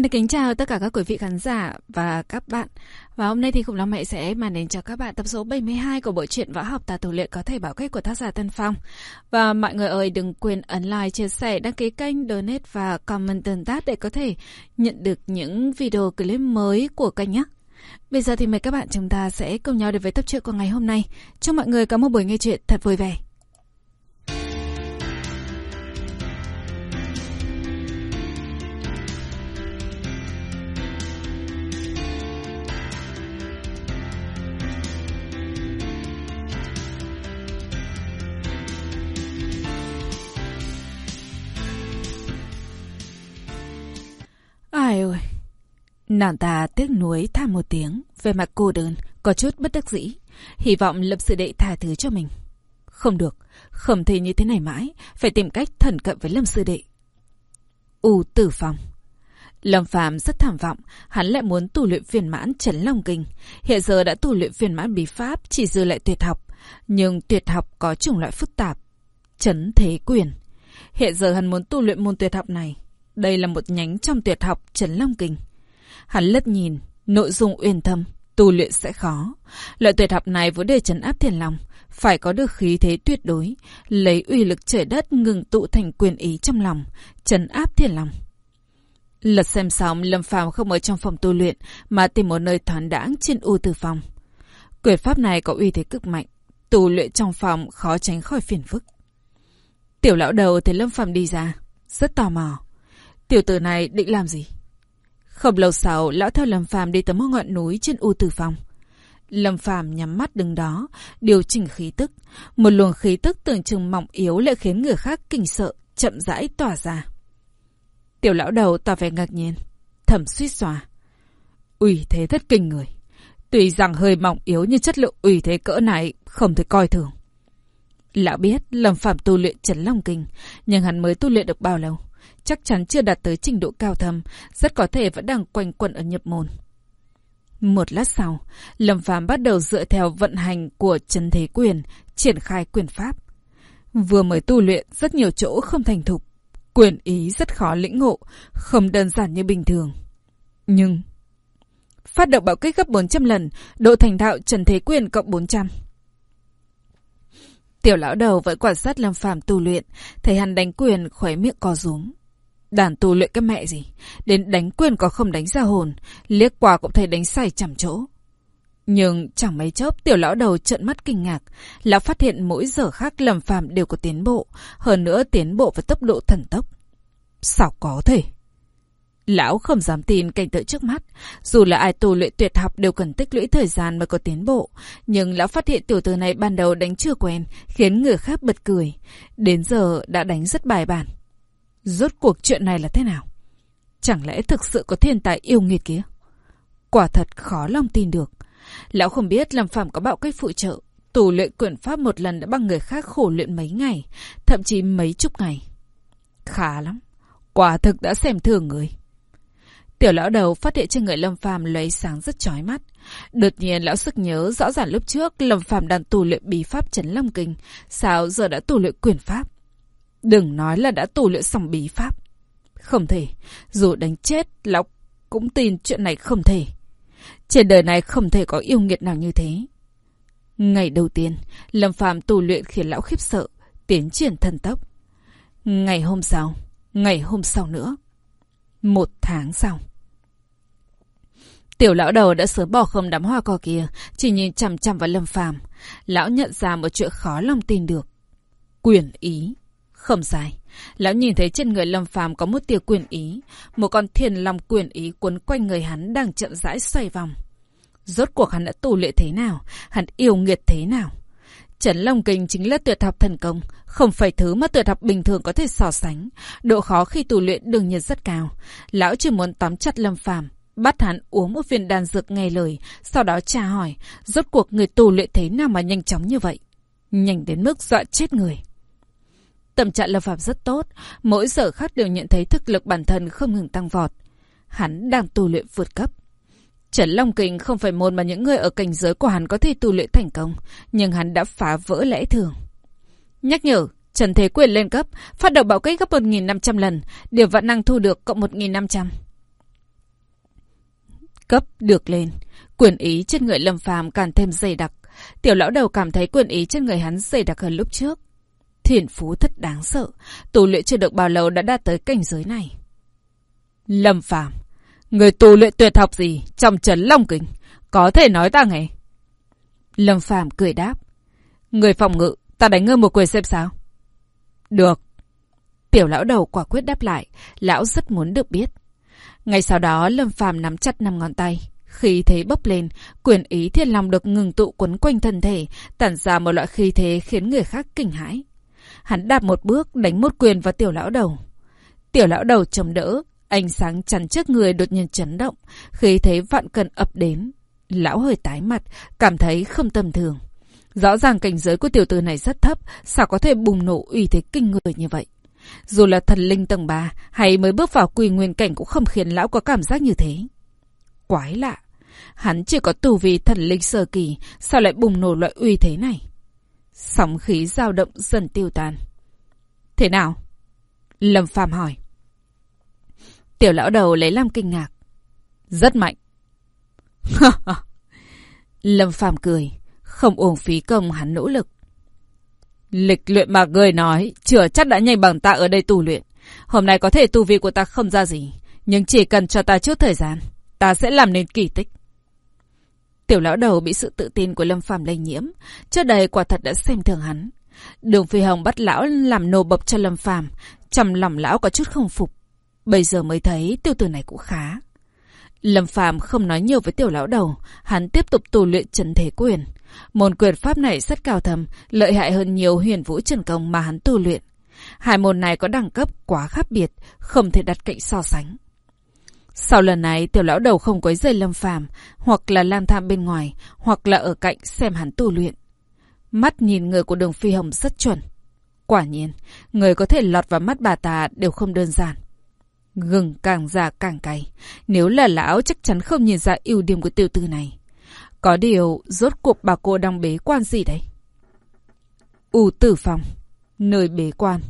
Xin được kính chào tất cả các quý vị khán giả và các bạn. Và hôm nay thì Khủng Long Mẹ sẽ màn đến cho các bạn tập số 72 của bộ truyện Võ học tà tù luyện có thể bảo cách của tác giả Tân Phong. Và mọi người ơi đừng quên ấn like, chia sẻ, đăng ký kênh, donate và comment tương tác để có thể nhận được những video clip mới của kênh nhé. Bây giờ thì mời các bạn chúng ta sẽ cùng nhau đến với tập truyện của ngày hôm nay. Chúc mọi người có một buổi nghe chuyện thật vui vẻ. Nàng ta tiếc nuối than một tiếng, về mặt cô đơn, có chút bất đắc dĩ, hy vọng lập sự đệ tha thứ cho mình. Không được, không thể như thế này mãi, phải tìm cách thần cận với Lâm Sư Đệ. U tử phòng Lâm Phạm rất thảm vọng, hắn lại muốn tu luyện viên mãn chấn long kinh. Hiện giờ đã tu luyện viên mãn bí pháp, chỉ dư lại tuyệt học. Nhưng tuyệt học có chủng loại phức tạp. Chấn thế quyền. Hiện giờ hắn muốn tu luyện môn tuyệt học này. Đây là một nhánh trong tuyệt học chấn long kinh. Hắn lất nhìn, nội dung uyên thâm, tu luyện sẽ khó. Loại tuyệt học này vốn để chấn áp thiền lòng, phải có được khí thế tuyệt đối, lấy uy lực trời đất ngừng tụ thành quyền ý trong lòng, chấn áp thiền lòng. Lật xem xong, Lâm Phàm không ở trong phòng tu luyện, mà tìm một nơi thoáng đãng trên u từ phòng. Quyền pháp này có uy thế cực mạnh, tu luyện trong phòng khó tránh khỏi phiền phức. Tiểu lão đầu thấy Lâm Phàm đi ra, rất tò mò. Tiểu tử này định làm gì? Không lâu sau, lão theo Lâm Phàm đi tới một ngọn núi trên U Tử Phong. Lâm Phàm nhắm mắt đứng đó, điều chỉnh khí tức. Một luồng khí tức tưởng chừng mỏng yếu lại khiến người khác kinh sợ, chậm rãi tỏa ra. Tiểu lão đầu tỏ vẻ ngạc nhiên, thầm suýt xòa. Ủy thế rất kinh người. Tuy rằng hơi mỏng yếu nhưng chất lượng ủy thế cỡ này không thể coi thường. Lão biết Lâm Phạm tu luyện Trấn Long Kinh, nhưng hắn mới tu luyện được bao lâu? Chắc chắn chưa đạt tới trình độ cao thâm, rất có thể vẫn đang quanh quẩn ở nhập môn. Một lát sau, Lâm Phàm bắt đầu dựa theo vận hành của trần Thế Quyền, triển khai quyền pháp. Vừa mới tu luyện rất nhiều chỗ không thành thục, quyền ý rất khó lĩnh ngộ, không đơn giản như bình thường. Nhưng, phát động bạo kích gấp 400 lần, độ thành thạo Trần Thế Quyền cộng 400. Tiểu lão đầu vẫn quan sát Lâm Phàm tu luyện, thấy hắn đánh quyền khóe miệng co rúm. Đàn tu luyện cái mẹ gì, đến đánh quyền có không đánh ra hồn, liếc qua cũng thấy đánh sai chằm chỗ. Nhưng chẳng mấy chốc tiểu lão đầu trợn mắt kinh ngạc, lão phát hiện mỗi giờ khác Lâm Phàm đều có tiến bộ, hơn nữa tiến bộ với tốc độ thần tốc. Sao có thể? Lão không dám tin cảnh tượng trước mắt. Dù là ai tu luyện tuyệt học đều cần tích lũy thời gian mới có tiến bộ. Nhưng lão phát hiện tiểu tử này ban đầu đánh chưa quen, khiến người khác bật cười. Đến giờ đã đánh rất bài bản. Rốt cuộc chuyện này là thế nào? Chẳng lẽ thực sự có thiên tài yêu nghiệt kia? Quả thật khó lòng tin được. Lão không biết làm Phạm có bạo cách phụ trợ. Tù luyện quyển pháp một lần đã bằng người khác khổ luyện mấy ngày, thậm chí mấy chục ngày. Khá lắm. Quả thực đã xem thường người. Tiểu lão đầu phát hiện trên người Lâm Phàm lấy sáng rất chói mắt. Đột nhiên lão sức nhớ rõ ràng lúc trước Lâm Phàm đang tu luyện bí pháp chấn Long Kinh, sao giờ đã tu luyện quyền pháp? Đừng nói là đã tu luyện xong bí pháp. Không thể, dù đánh chết lão cũng tin chuyện này không thể. Trên đời này không thể có yêu nghiệt nào như thế. Ngày đầu tiên, Lâm Phàm tu luyện khiến lão khiếp sợ, tiến triển thần tốc. Ngày hôm sau, ngày hôm sau nữa. Một tháng sau. Tiểu lão đầu đã sớm bỏ không đám hoa cỏ kia, chỉ nhìn chằm chằm vào Lâm Phàm. Lão nhận ra một chuyện khó lòng tin được. Quyền ý. Không sai. Lão nhìn thấy trên người Lâm Phàm có một tia quyền ý, một con thiền long quyền ý cuốn quanh người hắn đang chậm rãi xoay vòng. Rốt cuộc hắn đã tu luyện thế nào? Hắn yêu nghiệt thế nào? Trấn Long Kinh chính là tuyệt học thần công, không phải thứ mà tuyệt học bình thường có thể so sánh. Độ khó khi tu luyện đương nhiên rất cao. Lão chỉ muốn tóm chặt Lâm Phàm, bắt hắn uống một viên đan dược nghe lời, sau đó tra hỏi, rốt cuộc người tù luyện thế nào mà nhanh chóng như vậy? Nhanh đến mức dọa chết người. Tâm trạng Lâm Phạm rất tốt, mỗi giờ khác đều nhận thấy thực lực bản thân không ngừng tăng vọt. Hắn đang tu luyện vượt cấp. trần Long Kinh không phải môn mà những người ở cảnh giới của hắn có thể tu luyện thành công, nhưng hắn đã phá vỡ lẽ thường. Nhắc nhở, Trần Thế Quyền lên cấp, phát động bạo kích gấp 1.500 lần, điều vạn năng thu được cộng 1.500. Cấp được lên, quyền ý trên người Lâm Phàm càng thêm dày đặc. Tiểu lão đầu cảm thấy quyền ý trên người hắn dày đặc hơn lúc trước. Thiền phú thật đáng sợ, tu luyện chưa được bao lâu đã đạt tới cảnh giới này. Lâm Phàm, người tu luyện tuyệt học gì trong trấn Long Kính, có thể nói ta nghe. Lâm Phàm cười đáp, người phòng ngự, ta đánh ngươi một quyền xem sao. Được. Tiểu lão đầu quả quyết đáp lại, lão rất muốn được biết. Ngay sau đó Lâm Phàm nắm chặt năm ngón tay, khí thế bốc lên, quyền ý thiên long được ngừng tụ quấn quanh thân thể, tản ra một loại khí thế khiến người khác kinh hãi. Hắn đạp một bước đánh một quyền vào tiểu lão đầu. Tiểu lão đầu chống đỡ, ánh sáng chắn trước người đột nhiên chấn động, khí thế vạn cần ập đến. Lão hơi tái mặt, cảm thấy không tầm thường. Rõ ràng cảnh giới của tiểu tử này rất thấp, sao có thể bùng nổ uy thế kinh người như vậy? Dù là thần linh tầng 3 hay mới bước vào quỳ nguyên cảnh cũng không khiến lão có cảm giác như thế. Quái lạ. Hắn chỉ có tù vì thần linh sơ kỳ, sao lại bùng nổ loại uy thế này? Sóng khí dao động dần tiêu tan. Thế nào? Lâm Phàm hỏi. Tiểu lão đầu lấy làm kinh ngạc. Rất mạnh. Lâm Phàm cười, không uổng phí công hắn nỗ lực. Lịch luyện mà người nói, chửa chắc đã nhanh bằng ta ở đây tu luyện. Hôm nay có thể tu vi của ta không ra gì, nhưng chỉ cần cho ta chút thời gian, ta sẽ làm nên kỳ tích. Tiểu lão đầu bị sự tự tin của Lâm Phàm lây nhiễm, trước đây quả thật đã xem thường hắn. Đường Phi Hồng bắt lão làm nô bộc cho Lâm Phàm, trầm lòng lão có chút không phục. Bây giờ mới thấy tiêu tử này cũng khá. Lâm Phàm không nói nhiều với tiểu lão đầu, hắn tiếp tục tu luyện Trần thế quyền. Môn quyền pháp này rất cao thầm, lợi hại hơn nhiều huyền vũ trần công mà hắn tu luyện. Hai môn này có đẳng cấp quá khác biệt, không thể đặt cạnh so sánh. Sau lần này, tiểu lão đầu không quấy rầy lâm phàm, hoặc là lang thang bên ngoài, hoặc là ở cạnh xem hắn tu luyện. Mắt nhìn người của đường phi hồng rất chuẩn. Quả nhiên, người có thể lọt vào mắt bà ta đều không đơn giản. Gừng càng già càng cay. Nếu là lão chắc chắn không nhìn ra ưu điểm của tiểu tư này. Có điều, rốt cuộc bà cô đang bế quan gì đấy? U tử phòng, nơi bế quan.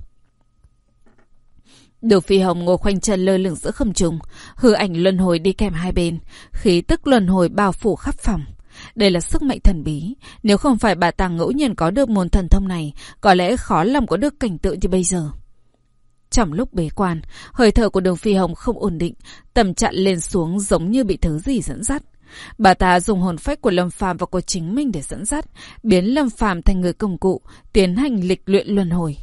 Đường phi hồng ngồi khoanh chân lơ lửng giữa không trung, hư ảnh luân hồi đi kèm hai bên, khí tức luân hồi bao phủ khắp phòng. Đây là sức mạnh thần bí, nếu không phải bà ta ngẫu nhiên có được môn thần thông này, có lẽ khó lòng có được cảnh tượng như bây giờ. Trong lúc bế quan, hơi thở của đường phi hồng không ổn định, tầm chặn lên xuống giống như bị thứ gì dẫn dắt. Bà ta dùng hồn phách của Lâm Phàm và của chính mình để dẫn dắt, biến Lâm Phàm thành người công cụ, tiến hành lịch luyện luân hồi.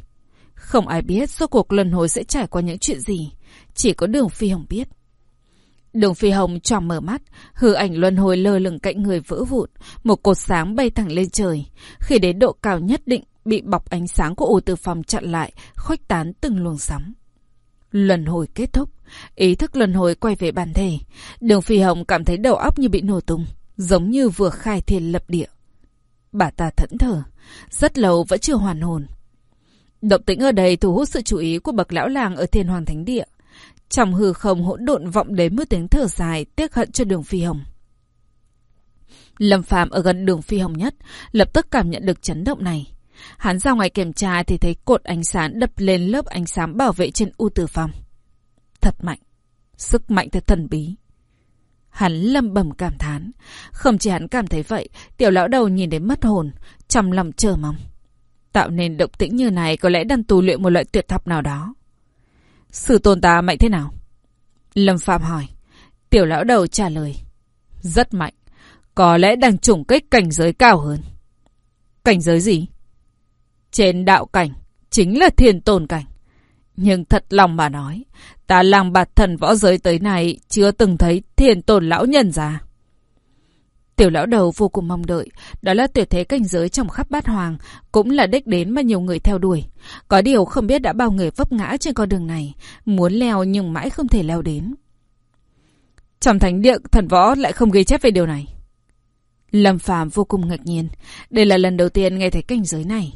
Không ai biết số cuộc luân hồi sẽ trải qua những chuyện gì, chỉ có Đường Phi Hồng biết. Đường Phi Hồng tròn mở mắt, hư ảnh luân hồi lơ lửng cạnh người vỡ vụn, một cột sáng bay thẳng lên trời. Khi đến độ cao nhất định, bị bọc ánh sáng của ô tử phòng chặn lại, khuếch tán từng luồng sóng. Luân hồi kết thúc, ý thức luân hồi quay về bản thể. Đường Phi Hồng cảm thấy đầu óc như bị nổ tung, giống như vừa khai thiên lập địa. Bà ta thẫn thờ, rất lâu vẫn chưa hoàn hồn. Động tĩnh ở đây thu hút sự chú ý của bậc lão làng ở thiên hoàng thánh địa. Trong hư không hỗn độn vọng đến mưa tiếng thở dài, tiếc hận cho đường Phi Hồng. Lâm Phàm ở gần đường Phi Hồng nhất, lập tức cảm nhận được chấn động này. Hắn ra ngoài kiểm tra thì thấy cột ánh sáng đập lên lớp ánh sáng bảo vệ trên u tử phòng. Thật mạnh. Sức mạnh thật thần bí. Hắn lâm bầm cảm thán. Không chỉ hắn cảm thấy vậy, tiểu lão đầu nhìn đến mất hồn, trong lòng chờ mong. Tạo nên động tĩnh như này có lẽ đang tu luyện một loại tuyệt học nào đó. Sự tôn ta mạnh thế nào? Lâm Phạm hỏi. Tiểu lão đầu trả lời. Rất mạnh. Có lẽ đang trùng kích cảnh giới cao hơn. Cảnh giới gì? Trên đạo cảnh, chính là thiên tôn cảnh. Nhưng thật lòng mà nói, ta làng bạt thần võ giới tới này chưa từng thấy thiên tôn lão nhân già Tiểu lão đầu vô cùng mong đợi, đó là tuyệt thế cảnh giới trong khắp bát hoàng, cũng là đích đến mà nhiều người theo đuổi. Có điều không biết đã bao người vấp ngã trên con đường này, muốn leo nhưng mãi không thể leo đến. Trong thánh địa thần võ lại không ghi chép về điều này. Lâm Phàm vô cùng ngạc nhiên, đây là lần đầu tiên nghe thấy cảnh giới này.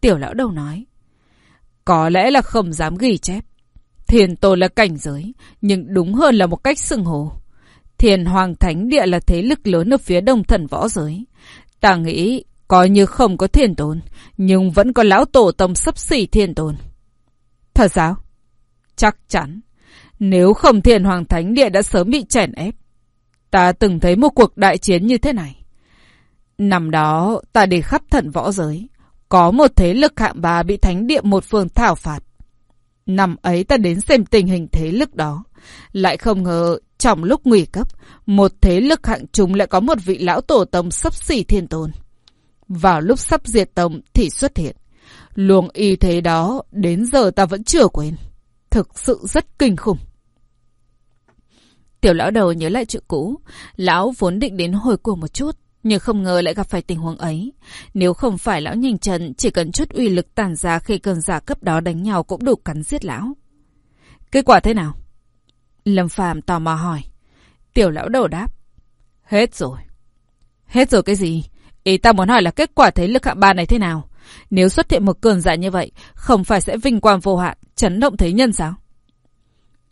Tiểu lão đầu nói. Có lẽ là không dám ghi chép. Thiền tôn là cảnh giới, nhưng đúng hơn là một cách xưng hồ. Thiền Hoàng Thánh Địa là thế lực lớn ở phía đông thần võ giới. Ta nghĩ, coi như không có thiền tôn, nhưng vẫn có lão tổ tông sấp xỉ thiền tôn. Thật sao? Chắc chắn. Nếu không thiền Hoàng Thánh Địa đã sớm bị chèn ép. ta từng thấy một cuộc đại chiến như thế này. Năm đó, ta đi khắp thần võ giới. Có một thế lực hạng ba bị thánh địa một phương thảo phạt. Năm ấy ta đến xem tình hình thế lực đó. Lại không ngờ, trong lúc nguy cấp, một thế lực hạng chúng lại có một vị lão tổ tông sắp xỉ thiên tôn. Vào lúc sắp diệt tông thì xuất hiện. Luồng y thế đó, đến giờ ta vẫn chưa quên. Thực sự rất kinh khủng. Tiểu lão đầu nhớ lại chuyện cũ. Lão vốn định đến hồi cuồng một chút, nhưng không ngờ lại gặp phải tình huống ấy. Nếu không phải lão nhìn trần, chỉ cần chút uy lực tàn ra khi cơn giả cấp đó đánh nhau cũng đủ cắn giết lão. Kết quả thế nào? Lâm Phàm tò mò hỏi. Tiểu lão đầu đáp. Hết rồi. Hết rồi cái gì? Ý ta muốn hỏi là kết quả thế lực hạng ba này thế nào? Nếu xuất hiện một cường giả như vậy, không phải sẽ vinh quang vô hạn, chấn động thế nhân sao?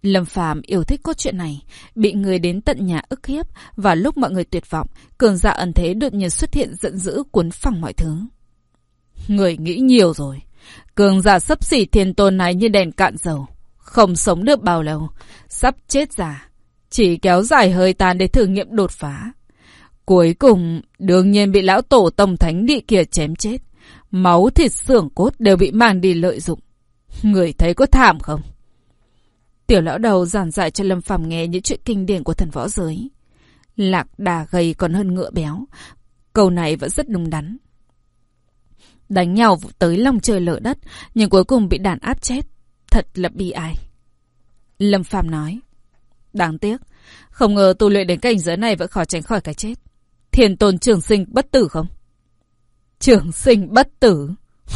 Lâm Phàm yêu thích cốt truyện này, bị người đến tận nhà ức hiếp và lúc mọi người tuyệt vọng, cường giả ẩn thế đột nhiên xuất hiện giận dữ cuốn phẳng mọi thứ. Người nghĩ nhiều rồi, cường giả sấp xỉ thiên tôn này như đèn cạn dầu, không sống được bao lâu, sắp chết già, chỉ kéo dài hơi tàn để thử nghiệm đột phá. Cuối cùng, đương nhiên bị lão tổ tông thánh địa kia chém chết. Máu thịt xưởng cốt đều bị mang đi lợi dụng. Người thấy có thảm không? Tiểu lão đầu giảng giải cho Lâm Phàm nghe những chuyện kinh điển của thần võ giới. Lạc đà gầy còn hơn ngựa béo. Câu này vẫn rất đúng đắn. Đánh nhau tới lòng trời lở đất, nhưng cuối cùng bị đàn áp chết. Thật là bi ai. Lâm Phàm nói. Đáng tiếc, không ngờ tu luyện đến cảnh giới này vẫn khó tránh khỏi cái chết. Thiền tôn trường sinh bất tử không? Trường sinh bất tử?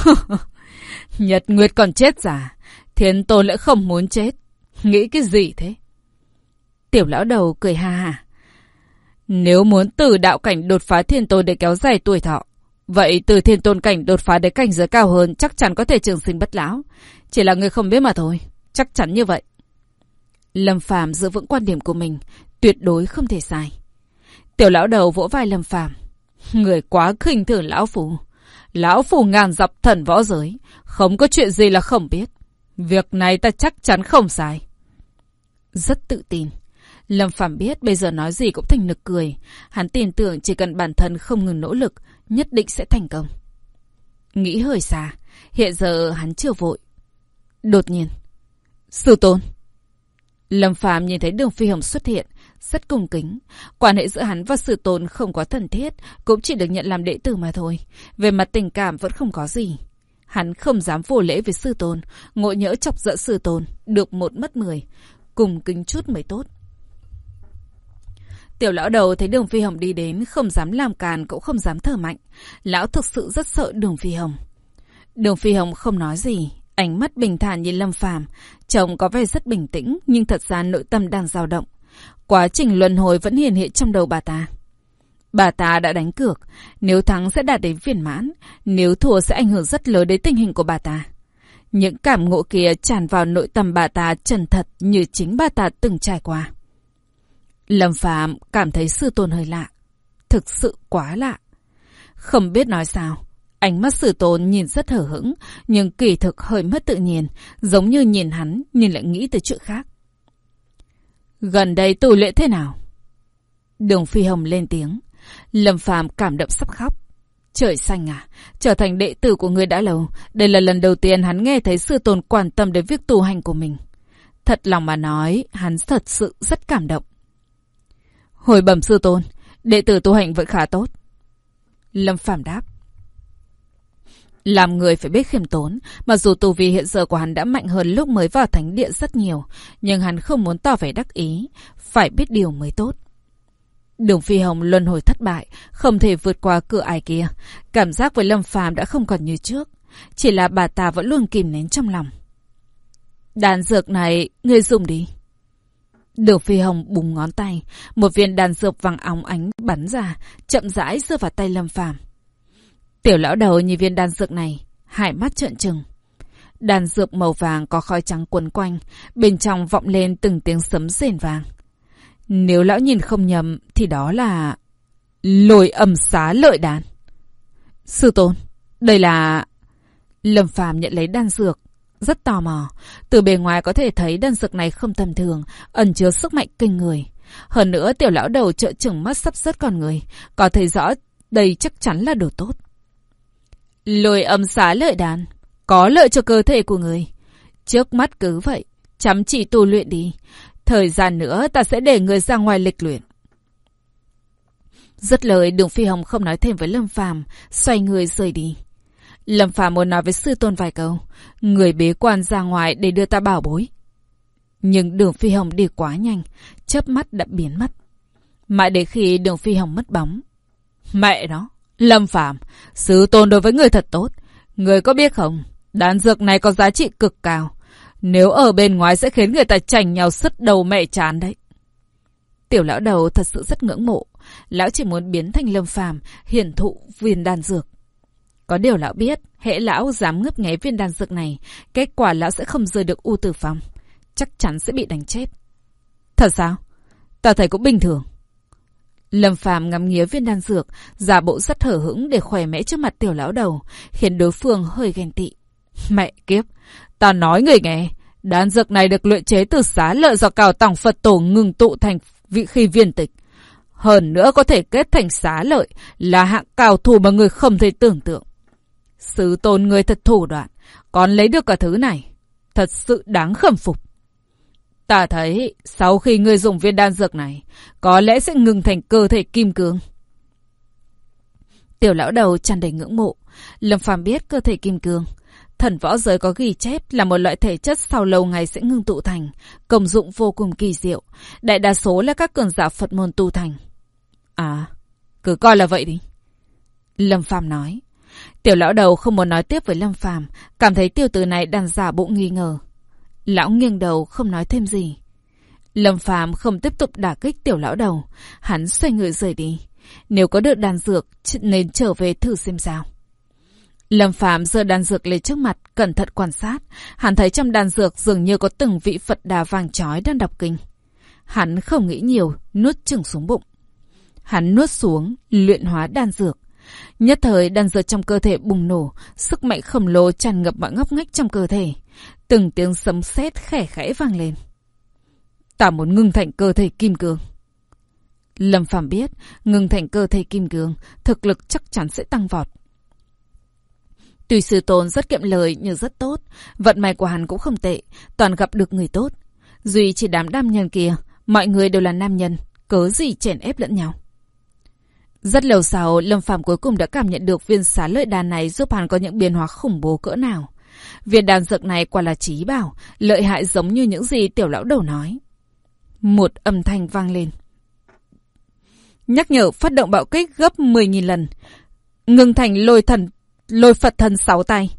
Nhật Nguyệt còn chết giả. Thiên tôn lại không muốn chết. Nghĩ cái gì thế? Tiểu lão đầu cười ha ha. Nếu muốn từ đạo cảnh đột phá thiên tôn để kéo dài tuổi thọ, vậy từ thiên tôn cảnh đột phá đến cảnh giới cao hơn chắc chắn có thể trường sinh bất lão. Chỉ là người không biết mà thôi. Chắc chắn như vậy. Lâm Phàm giữ vững quan điểm của mình, tuyệt đối không thể sai. Tiểu lão đầu vỗ vai Lâm Phàm, người quá khinh thường lão phù. Lão phù ngàn dọc thần võ giới, không có chuyện gì là không biết. Việc này ta chắc chắn không sai. Rất tự tin. Lâm phạm biết bây giờ nói gì cũng thành nực cười. Hắn tin tưởng chỉ cần bản thân không ngừng nỗ lực, nhất định sẽ thành công. Nghĩ hơi xa, hiện giờ hắn chưa vội. Đột nhiên. Sư tôn. Lâm phạm nhìn thấy đường phi hồng xuất hiện, rất cung kính. Quan hệ giữa hắn và sư tôn không có thân thiết, cũng chỉ được nhận làm đệ tử mà thôi. Về mặt tình cảm vẫn không có gì. Hắn không dám vô lễ với sư tôn, ngộ nhỡ chọc giận sư tôn, được một mất mười. Cùng kính chút mới tốt. Tiểu lão đầu thấy đường phi hồng đi đến, không dám làm càn, cũng không dám thở mạnh. Lão thực sự rất sợ đường phi hồng. Đường phi hồng không nói gì, ánh mắt bình thản nhìn Lâm Phàm, chồng có vẻ rất bình tĩnh, nhưng thật ra nội tâm đang dao động. Quá trình luân hồi vẫn hiện hiện trong đầu bà ta. Bà ta đã đánh cược, nếu thắng sẽ đạt đến viên mãn, nếu thua sẽ ảnh hưởng rất lớn đến tình hình của bà ta. Những cảm ngộ kia tràn vào nội tâm bà ta chân thật như chính bà ta từng trải qua. Lâm Phạm cảm thấy sư tôn hơi lạ. Thực sự quá lạ. Không biết nói sao. Ánh mắt sư tôn nhìn rất hở hững, nhưng kỳ thực hơi mất tự nhiên, giống như nhìn hắn nhưng lại nghĩ tới chuyện khác. Gần đây tu luyện thế nào? Đường Phi Hồng lên tiếng. Lâm Phàm cảm động sắp khóc. Trời xanh à, trở thành đệ tử của người đã lâu. Đây là lần đầu tiên hắn nghe thấy sư tôn quan tâm đến việc tu hành của mình. Thật lòng mà nói, hắn thật sự rất cảm động. Hồi bẩm sư tôn, đệ tử tu hành vẫn khá tốt. Lâm Phàm đáp. Làm người phải biết khiêm tốn, mặc dù tu vi hiện giờ của hắn đã mạnh hơn lúc mới vào thánh địa rất nhiều, nhưng hắn không muốn tỏ vẻ đắc ý, phải biết điều mới tốt. Đường Phi Hồng luân hồi thất bại, không thể vượt qua cửa ai kia. Cảm giác với Lâm Phàm đã không còn như trước. Chỉ là bà ta vẫn luôn kìm nén trong lòng. Đàn dược này, ngươi dùng đi. Đường Phi Hồng bùng ngón tay, một viên đàn dược vàng óng ánh bắn ra, chậm rãi rơi vào tay Lâm Phàm. Tiểu lão đầu nhìn viên đan dược này, hải mắt trợn trừng. Đan dược màu vàng có khói trắng quấn quanh, bên trong vọng lên từng tiếng sấm rền vàng. Nếu lão nhìn không nhầm thì đó là... Lồi ẩm xá lợi đàn Sư tôn, đây là... Lâm phàm nhận lấy đan dược, rất tò mò. Từ bề ngoài có thể thấy đan dược này không tầm thường, ẩn chứa sức mạnh kinh người. Hơn nữa tiểu lão đầu trợ chừng mắt sắp rớt con người. Có thấy rõ đây chắc chắn là đồ tốt. lôi âm xá lợi đàn. Có lợi cho cơ thể của người. Trước mắt cứ vậy. Chăm chỉ tu luyện đi. Thời gian nữa ta sẽ để người ra ngoài lịch luyện. Rất lời đường phi hồng không nói thêm với Lâm Phàm xoay người rời đi. Lâm Phàm muốn nói với sư tôn vài câu. Người bế quan ra ngoài để đưa ta bảo bối. Nhưng đường phi hồng đi quá nhanh, chớp mắt đã biến mất. Mãi đến khi đường phi hồng mất bóng. Mẹ nó, Lâm Phàm sư tôn đối với người thật tốt. Người có biết không, đan dược này có giá trị cực cao. Nếu ở bên ngoài sẽ khiến người ta chành nhau sứt đầu mẹ chán đấy. Tiểu lão đầu thật sự rất ngưỡng mộ. Lão chỉ muốn biến thành lâm phàm, hiển thụ viên đan dược. Có điều lão biết, hệ lão dám ngấp nghé viên đan dược này, kết quả lão sẽ không rời được u tử phòng. Chắc chắn sẽ bị đánh chết. Thật sao? Ta thấy cũng bình thường. Lâm Phàm ngắm nghía viên đan dược, giả bộ rất hở hững để khỏe mẽ trước mặt tiểu lão đầu, khiến đối phương hơi ghen tị. Mẹ kiếp, ta nói người nghe, đan dược này được luyện chế từ xá lợi do cào tòng Phật tổ ngừng tụ thành vị khi viên tịch. Hơn nữa có thể kết thành xá lợi, là hạng cao thủ mà người không thể tưởng tượng. Sứ tôn người thật thủ đoạn, còn lấy được cả thứ này. Thật sự đáng khâm phục. Ta thấy, sau khi ngươi dùng viên đan dược này, có lẽ sẽ ngừng thành cơ thể kim cương. Tiểu lão đầu tràn đầy ngưỡng mộ. Lâm Phàm biết cơ thể kim cương. Thần võ giới có ghi chép là một loại thể chất sau lâu ngày sẽ ngưng tụ thành, công dụng vô cùng kỳ diệu. Đại đa số là các cường giả Phật môn tu thành. À, cứ coi là vậy đi. Lâm Phàm nói. Tiểu lão đầu không muốn nói tiếp với Lâm Phàm, cảm thấy tiêu tử này đang giả bộ nghi ngờ. Lão nghiêng đầu không nói thêm gì. Lâm Phàm không tiếp tục đả kích tiểu lão đầu, hắn xoay người rời đi. Nếu có được đàn dược, nên trở về thử xem sao. Lâm Phạm giơ đan dược lên trước mặt, cẩn thận quan sát. Hắn thấy trong đan dược dường như có từng vị Phật đà vàng chói đang đọc kinh. Hắn không nghĩ nhiều, nuốt chừng xuống bụng. Hắn nuốt xuống, luyện hóa đan dược. Nhất thời đan dược trong cơ thể bùng nổ, sức mạnh khổng lồ tràn ngập mọi ngóc ngách trong cơ thể. Từng tiếng sấm sét khẽ khẽ vang lên. Ta muốn ngưng thành cơ thể kim cương. Lâm Phạm biết, ngưng thành cơ thể kim cương, thực lực chắc chắn sẽ tăng vọt. Tuy sư tôn rất kiệm lời nhưng rất tốt, vận may của hắn cũng không tệ, toàn gặp được người tốt. Duy chỉ đám nam nhân kia, mọi người đều là nam nhân, cớ gì chèn ép lẫn nhau. Rất lâu sau, Lâm Phạm cuối cùng đã cảm nhận được viên xá lợi đàn này giúp hắn có những biến hóa khủng bố cỡ nào. Viên đàn dược này quả là trí bảo, lợi hại giống như những gì tiểu lão đầu nói. Một âm thanh vang lên. Nhắc nhở phát động bạo kích gấp 10.000 lần. Ngừng thành lôi thần, lôi Phật thần sáu tay.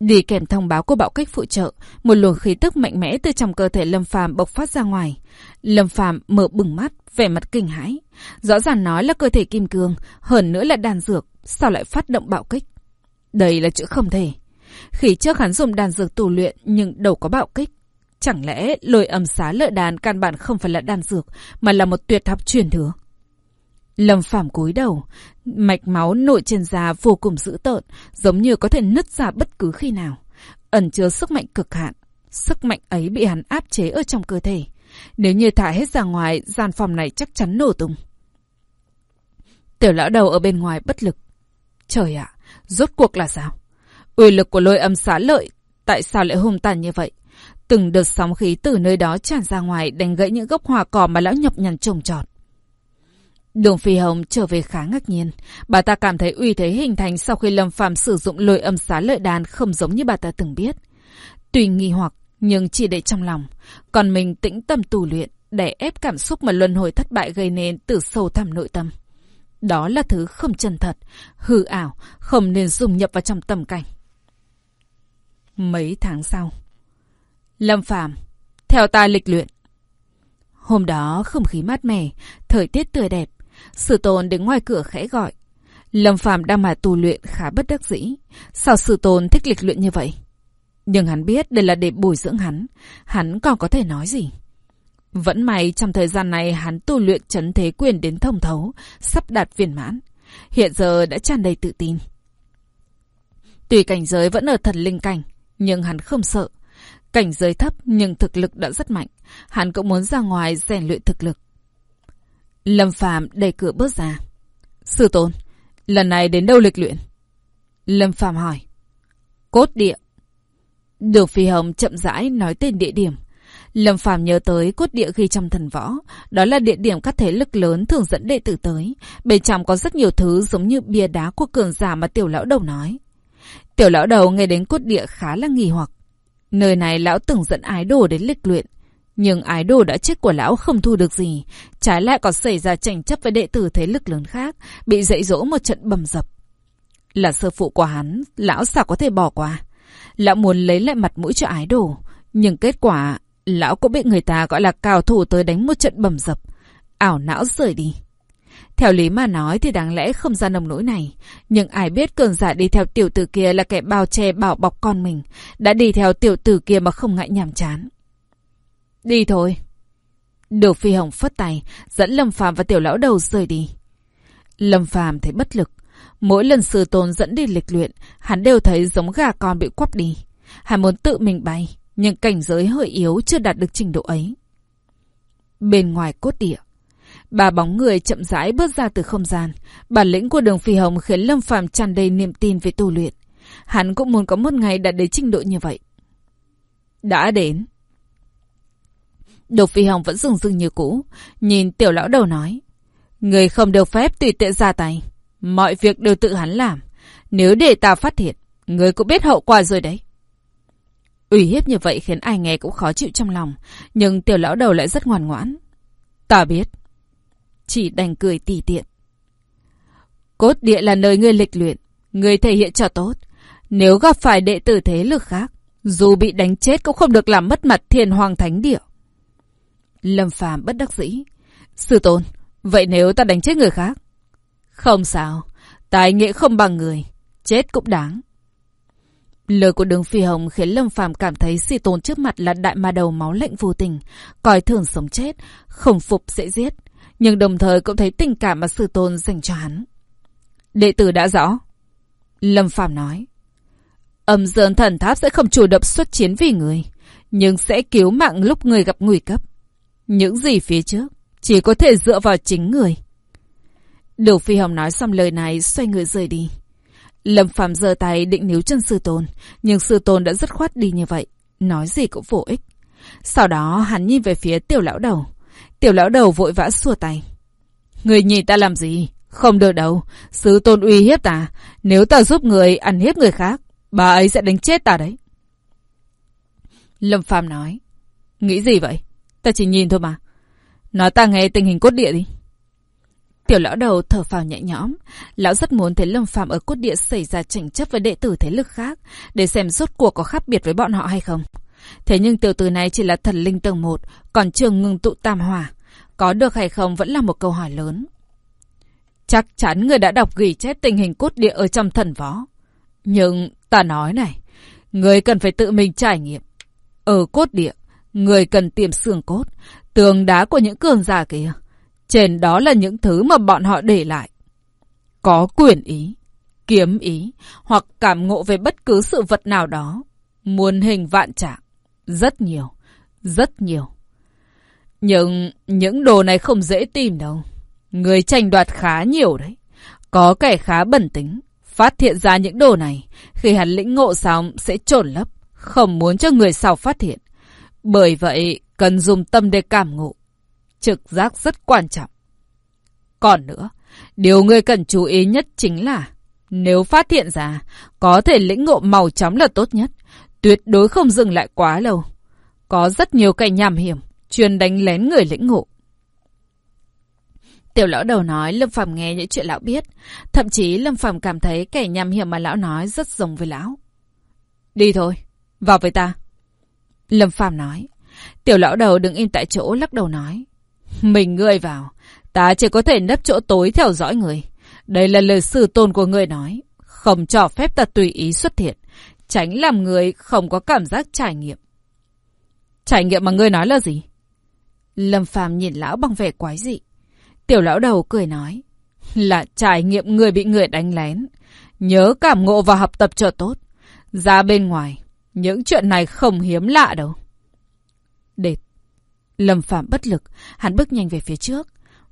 Đi kèm thông báo của bạo kích phụ trợ, một luồng khí tức mạnh mẽ từ trong cơ thể Lâm Phàm bộc phát ra ngoài. Lâm Phàm mở bừng mắt, vẻ mặt kinh hãi. Rõ ràng nói là cơ thể kim cương, hơn nữa là đàn dược, sao lại phát động bạo kích? Đây là chữ không thể. Khi trước hắn dùng đàn dược tù luyện nhưng đâu có bạo kích. Chẳng lẽ lôi âm xá lợi đàn căn bản không phải là đàn dược mà là một tuyệt học truyền thừa? Lâm Phàm cúi đầu, mạch máu nội trên da vô cùng dữ tợn, giống như có thể nứt ra bất cứ khi nào. Ẩn chứa sức mạnh cực hạn. Sức mạnh ấy bị hắn áp chế ở trong cơ thể. Nếu như thả hết ra ngoài, gian phòng này chắc chắn nổ tung. Tiểu lão đầu ở bên ngoài bất lực. Trời ạ, rốt cuộc là sao? Uy lực của lôi âm xá lợi, tại sao lại hung tàn như vậy? Từng đợt sóng khí từ nơi đó tràn ra ngoài đánh gãy những gốc hoa cỏ mà lão nhọc nhằn trồng trọt. Đường Phi Hồng trở về khá ngạc nhiên. Bà ta cảm thấy uy thế hình thành sau khi Lâm Phàm sử dụng lôi âm xá lợi đàn không giống như bà ta từng biết. tùy nghi hoặc, nhưng chỉ để trong lòng. Còn mình tĩnh tâm tù luyện, để ép cảm xúc mà luân hồi thất bại gây nên từ sâu thẳm nội tâm. Đó là thứ không chân thật, hư ảo, không nên dùng nhập vào trong tâm cảnh. Mấy tháng sau Lâm Phàm Theo ta lịch luyện Hôm đó không khí mát mẻ, thời tiết tươi đẹp. Sử tôn đứng ngoài cửa khẽ gọi. Lâm Phàm đang mà tu luyện khá bất đắc dĩ. Sao sử tôn thích lịch luyện như vậy? Nhưng hắn biết đây là để bồi dưỡng hắn. Hắn còn có thể nói gì? Vẫn may trong thời gian này hắn tu luyện chấn thế quyền đến thông thấu, sắp đạt viên mãn. Hiện giờ đã tràn đầy tự tin. Tuy cảnh giới vẫn ở thần linh cảnh, nhưng hắn không sợ. Cảnh giới thấp nhưng thực lực đã rất mạnh. Hắn cũng muốn ra ngoài rèn luyện thực lực. Lâm Phạm đẩy cửa bước ra. Sư tôn, lần này đến đâu lịch luyện? Lâm Phạm hỏi. Cốt địa. Đường Phi Hồng chậm rãi nói tên địa điểm. Lâm Phàm nhớ tới cốt địa ghi trong thần võ, đó là địa điểm các thế lực lớn thường dẫn đệ tử tới, bên trong có rất nhiều thứ giống như bia đá của cường giả mà tiểu lão đầu nói. Tiểu lão đầu nghe đến cốt địa khá là nghi hoặc. Nơi này lão từng dẫn ái đồ đến lịch luyện, nhưng ái đồ đã chết của lão không thu được gì, trái lại còn xảy ra tranh chấp với đệ tử thế lực lớn khác, bị dạy dỗ một trận bầm dập. Là sơ phụ của hắn, lão sao có thể bỏ qua. Lão muốn lấy lại mặt mũi cho ái đồ, nhưng kết quả lão cũng bị người ta gọi là cao thủ tới đánh một trận bầm dập. Ảo não rời đi. Theo lý mà nói thì đáng lẽ không ra nồng nỗi này. Nhưng ai biết cường giả đi theo tiểu tử kia là kẻ bao che bảo bọc con mình. Đã đi theo tiểu tử kia mà không ngại nhàm chán. Đi thôi. Đường Phi Hồng phất tay, dẫn Lâm Phàm và tiểu lão đầu rời đi. Lâm Phàm thấy bất lực. Mỗi lần sư tôn dẫn đi lịch luyện, hắn đều thấy giống gà con bị quắp đi. Hắn muốn tự mình bay, nhưng cảnh giới hơi yếu chưa đạt được trình độ ấy. Bên ngoài cốt địa, bà bóng người chậm rãi bước ra từ không gian. Bản lĩnh của đường phi hồng khiến Lâm Phàm tràn đầy niềm tin về tu luyện. Hắn cũng muốn có một ngày đạt đến trình độ như vậy. Đã đến. Độc phi hồng vẫn dừng dừng như cũ, nhìn tiểu lão đầu nói. Người không được phép tùy tiện ra tay. Mọi việc đều tự hắn làm. Nếu để ta phát hiện, người cũng biết hậu quả rồi đấy. Ủy hiếp như vậy khiến ai nghe cũng khó chịu trong lòng. Nhưng tiểu lão đầu lại rất ngoan ngoãn. Ta biết. Chỉ đành cười tỉ tiện. Cốt địa là nơi ngươi lịch luyện. Ngươi thể hiện cho tốt. Nếu gặp phải đệ tử thế lực khác, dù bị đánh chết cũng không được làm mất mặt thiền hoàng thánh địa. Lâm phàm bất đắc dĩ. Sư tôn, vậy nếu ta đánh chết người khác? Không sao, tài nghệ không bằng người, chết cũng đáng. Lời của đường phi hồng khiến Lâm Phàm cảm thấy sư tôn trước mặt là đại ma đầu máu lạnh vô tình, coi thường sống chết, không phục dễ giết, nhưng đồng thời cũng thấy tình cảm mà sư tôn dành cho hắn. Đệ tử đã rõ. Lâm Phàm nói. Âm dương thần tháp sẽ không chủ động xuất chiến vì người, nhưng sẽ cứu mạng lúc người gặp nguy cấp. Những gì phía trước, chỉ có thể dựa vào chính người. Đường Phi Hồng nói xong lời này, xoay người rời đi. Lâm Phạm giơ tay định níu chân sư tôn, nhưng sư tôn đã rất khoát đi như vậy, nói gì cũng vô ích. Sau đó hắn nhìn về phía tiểu lão đầu. Tiểu lão đầu vội vã xua tay. Người nhìn ta làm gì? Không được đâu. Sư tôn uy hiếp ta. Nếu ta giúp người ăn hiếp người khác, bà ấy sẽ đánh chết ta đấy. Lâm Phàm nói. Nghĩ gì vậy? Ta chỉ nhìn thôi mà. Nói ta nghe tình hình cốt địa đi. Tiểu lão đầu thở phào nhẹ nhõm. Lão rất muốn thấy Lâm Phàm ở cốt địa xảy ra tranh chấp với đệ tử thế lực khác, để xem rốt cuộc có khác biệt với bọn họ hay không. Thế nhưng tiểu tử này chỉ là thần linh tầng 1, còn trường ngừng tụ tam hòa. Có được hay không vẫn là một câu hỏi lớn. Chắc chắn người đã đọc ghi chép tình hình cốt địa ở trong thần võ. Nhưng ta nói này, người cần phải tự mình trải nghiệm. Ở cốt địa, người cần tìm xương cốt, tường đá của những cường giả kia. Trên đó là những thứ mà bọn họ để lại. Có quyền ý, kiếm ý, hoặc cảm ngộ về bất cứ sự vật nào đó. Muôn hình vạn trạng. Rất nhiều, rất nhiều. Nhưng những đồ này không dễ tìm đâu. Người tranh đoạt khá nhiều đấy. Có kẻ khá bẩn tính. Phát hiện ra những đồ này. Khi hắn lĩnh ngộ xong sẽ trồn lấp. Không muốn cho người sau phát hiện. Bởi vậy cần dùng tâm để cảm ngộ trực giác rất quan trọng. Còn nữa, điều ngươi cần chú ý nhất chính là nếu phát hiện ra có thể lĩnh ngộ màu chóng là tốt nhất, tuyệt đối không dừng lại quá lâu. Có rất nhiều cảnh nhảm hiểm, chuyên đánh lén người lĩnh ngộ. Tiểu lão đầu nói Lâm Phàm nghe những chuyện lão biết, thậm chí Lâm Phàm cảm thấy kẻ nham hiểm mà lão nói rất giống với lão. Đi thôi, vào với ta. Lâm Phàm nói. Tiểu lão đầu đứng im tại chỗ, lắc đầu nói. Mình ngươi vào. Ta chỉ có thể nấp chỗ tối theo dõi người. Đây là lời sư tôn của người nói. Không cho phép ta tùy ý xuất hiện. Tránh làm người không có cảm giác trải nghiệm. Trải nghiệm mà ngươi nói là gì? Lâm Phàm nhìn lão bằng vẻ quái dị. Tiểu lão đầu cười nói. Là trải nghiệm người bị người đánh lén. Nhớ cảm ngộ và học tập cho tốt. Ra bên ngoài. Những chuyện này không hiếm lạ đâu. Đệt. Lâm Phạm bất lực, hắn bước nhanh về phía trước.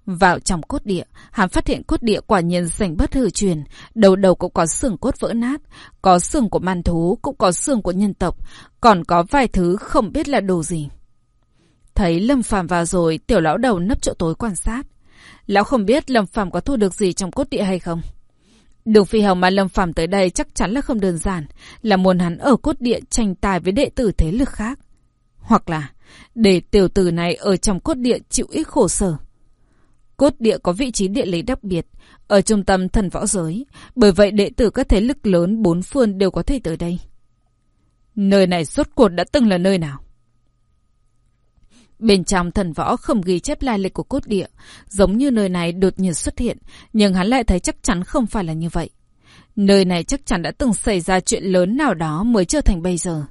Vào trong cốt địa, hắn phát hiện cốt địa quả nhiên rành bất hư truyền, đầu đầu cũng có xương cốt vỡ nát, có xương của man thú, cũng có xương của nhân tộc, còn có vài thứ không biết là đồ gì. Thấy Lâm Phàm vào rồi, tiểu lão đầu nấp chỗ tối quan sát. Lão không biết Lâm Phàm có thu được gì trong cốt địa hay không. Đường phi hồng mà Lâm Phàm tới đây chắc chắn là không đơn giản, là muốn hắn ở cốt địa tranh tài với đệ tử thế lực khác. Hoặc là để tiểu tử này ở trong cốt địa chịu ít khổ sở. Cốt địa có vị trí địa lý đặc biệt, ở trung tâm thần võ giới, bởi vậy đệ tử các thế lực lớn bốn phương đều có thể tới đây. Nơi này rốt cuộc đã từng là nơi nào? Bên trong thần võ không ghi chép lai lịch của cốt địa, giống như nơi này đột nhiên xuất hiện, nhưng hắn lại thấy chắc chắn không phải là như vậy. Nơi này chắc chắn đã từng xảy ra chuyện lớn nào đó mới trở thành bây giờ.